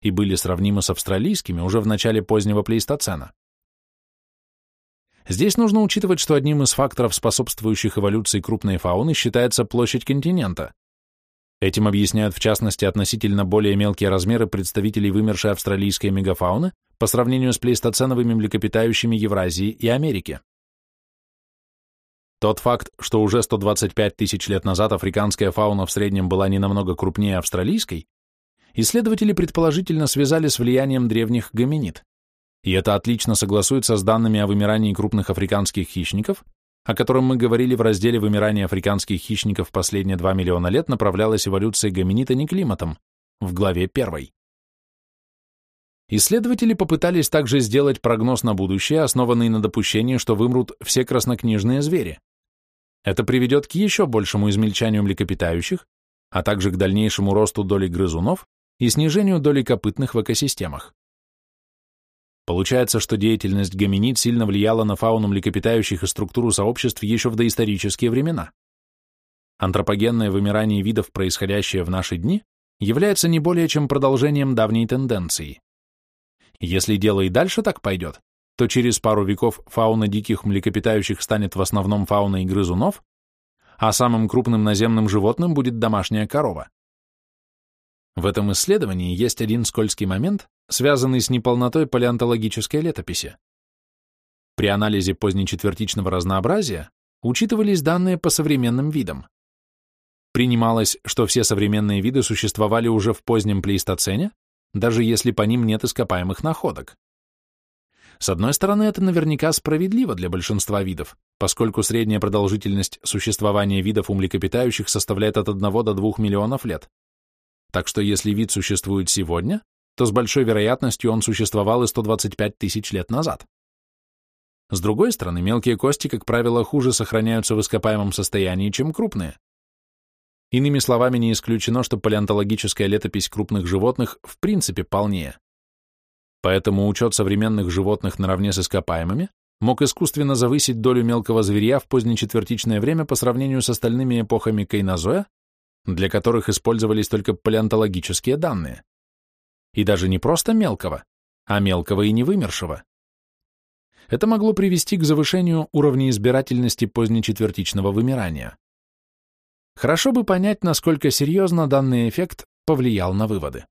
и были сравнимы с австралийскими уже в начале позднего плейстоцена. Здесь нужно учитывать, что одним из факторов, способствующих эволюции крупной фауны, считается площадь континента. Этим объясняют в частности относительно более мелкие размеры представителей вымершей австралийской мегафауны по сравнению с плейстоценовыми млекопитающими Евразии и Америки. Тот факт, что уже 125 тысяч лет назад африканская фауна в среднем была не намного крупнее австралийской, исследователи предположительно связали с влиянием древних гоминид. И это отлично согласуется с данными о вымирании крупных африканских хищников, о котором мы говорили в разделе «Вымирание африканских хищников последние 2 миллиона лет направлялась эволюция гоминид, а не климатом» в главе 1. Исследователи попытались также сделать прогноз на будущее, основанный на допущении, что вымрут все краснокнижные звери. Это приведет к еще большему измельчанию млекопитающих, а также к дальнейшему росту доли грызунов и снижению доли копытных в экосистемах. Получается, что деятельность гоминид сильно влияла на фауну млекопитающих и структуру сообществ еще в доисторические времена. антропогенное вымирание видов, происходящее в наши дни, является не более чем продолжением давней тенденции. Если дело и дальше так пойдет, то через пару веков фауна диких млекопитающих станет в основном фауной грызунов, а самым крупным наземным животным будет домашняя корова. В этом исследовании есть один скользкий момент, связанный с неполнотой палеонтологической летописи. При анализе позднечетвертичного разнообразия учитывались данные по современным видам. Принималось, что все современные виды существовали уже в позднем плейстоцене, даже если по ним нет ископаемых находок. С одной стороны, это наверняка справедливо для большинства видов, поскольку средняя продолжительность существования видов у млекопитающих составляет от 1 до 2 миллионов лет. Так что если вид существует сегодня, то с большой вероятностью он существовал и 125 тысяч лет назад. С другой стороны, мелкие кости, как правило, хуже сохраняются в ископаемом состоянии, чем крупные. Иными словами, не исключено, что палеонтологическая летопись крупных животных в принципе полнее. Поэтому учет современных животных наравне с ископаемыми мог искусственно завысить долю мелкого зверя в позднечетвертичное время по сравнению с остальными эпохами кайнозоя, для которых использовались только палеонтологические данные. И даже не просто мелкого, а мелкого и невымершего. Это могло привести к завышению уровня избирательности позднечетвертичного вымирания. Хорошо бы понять, насколько серьезно данный эффект повлиял на выводы.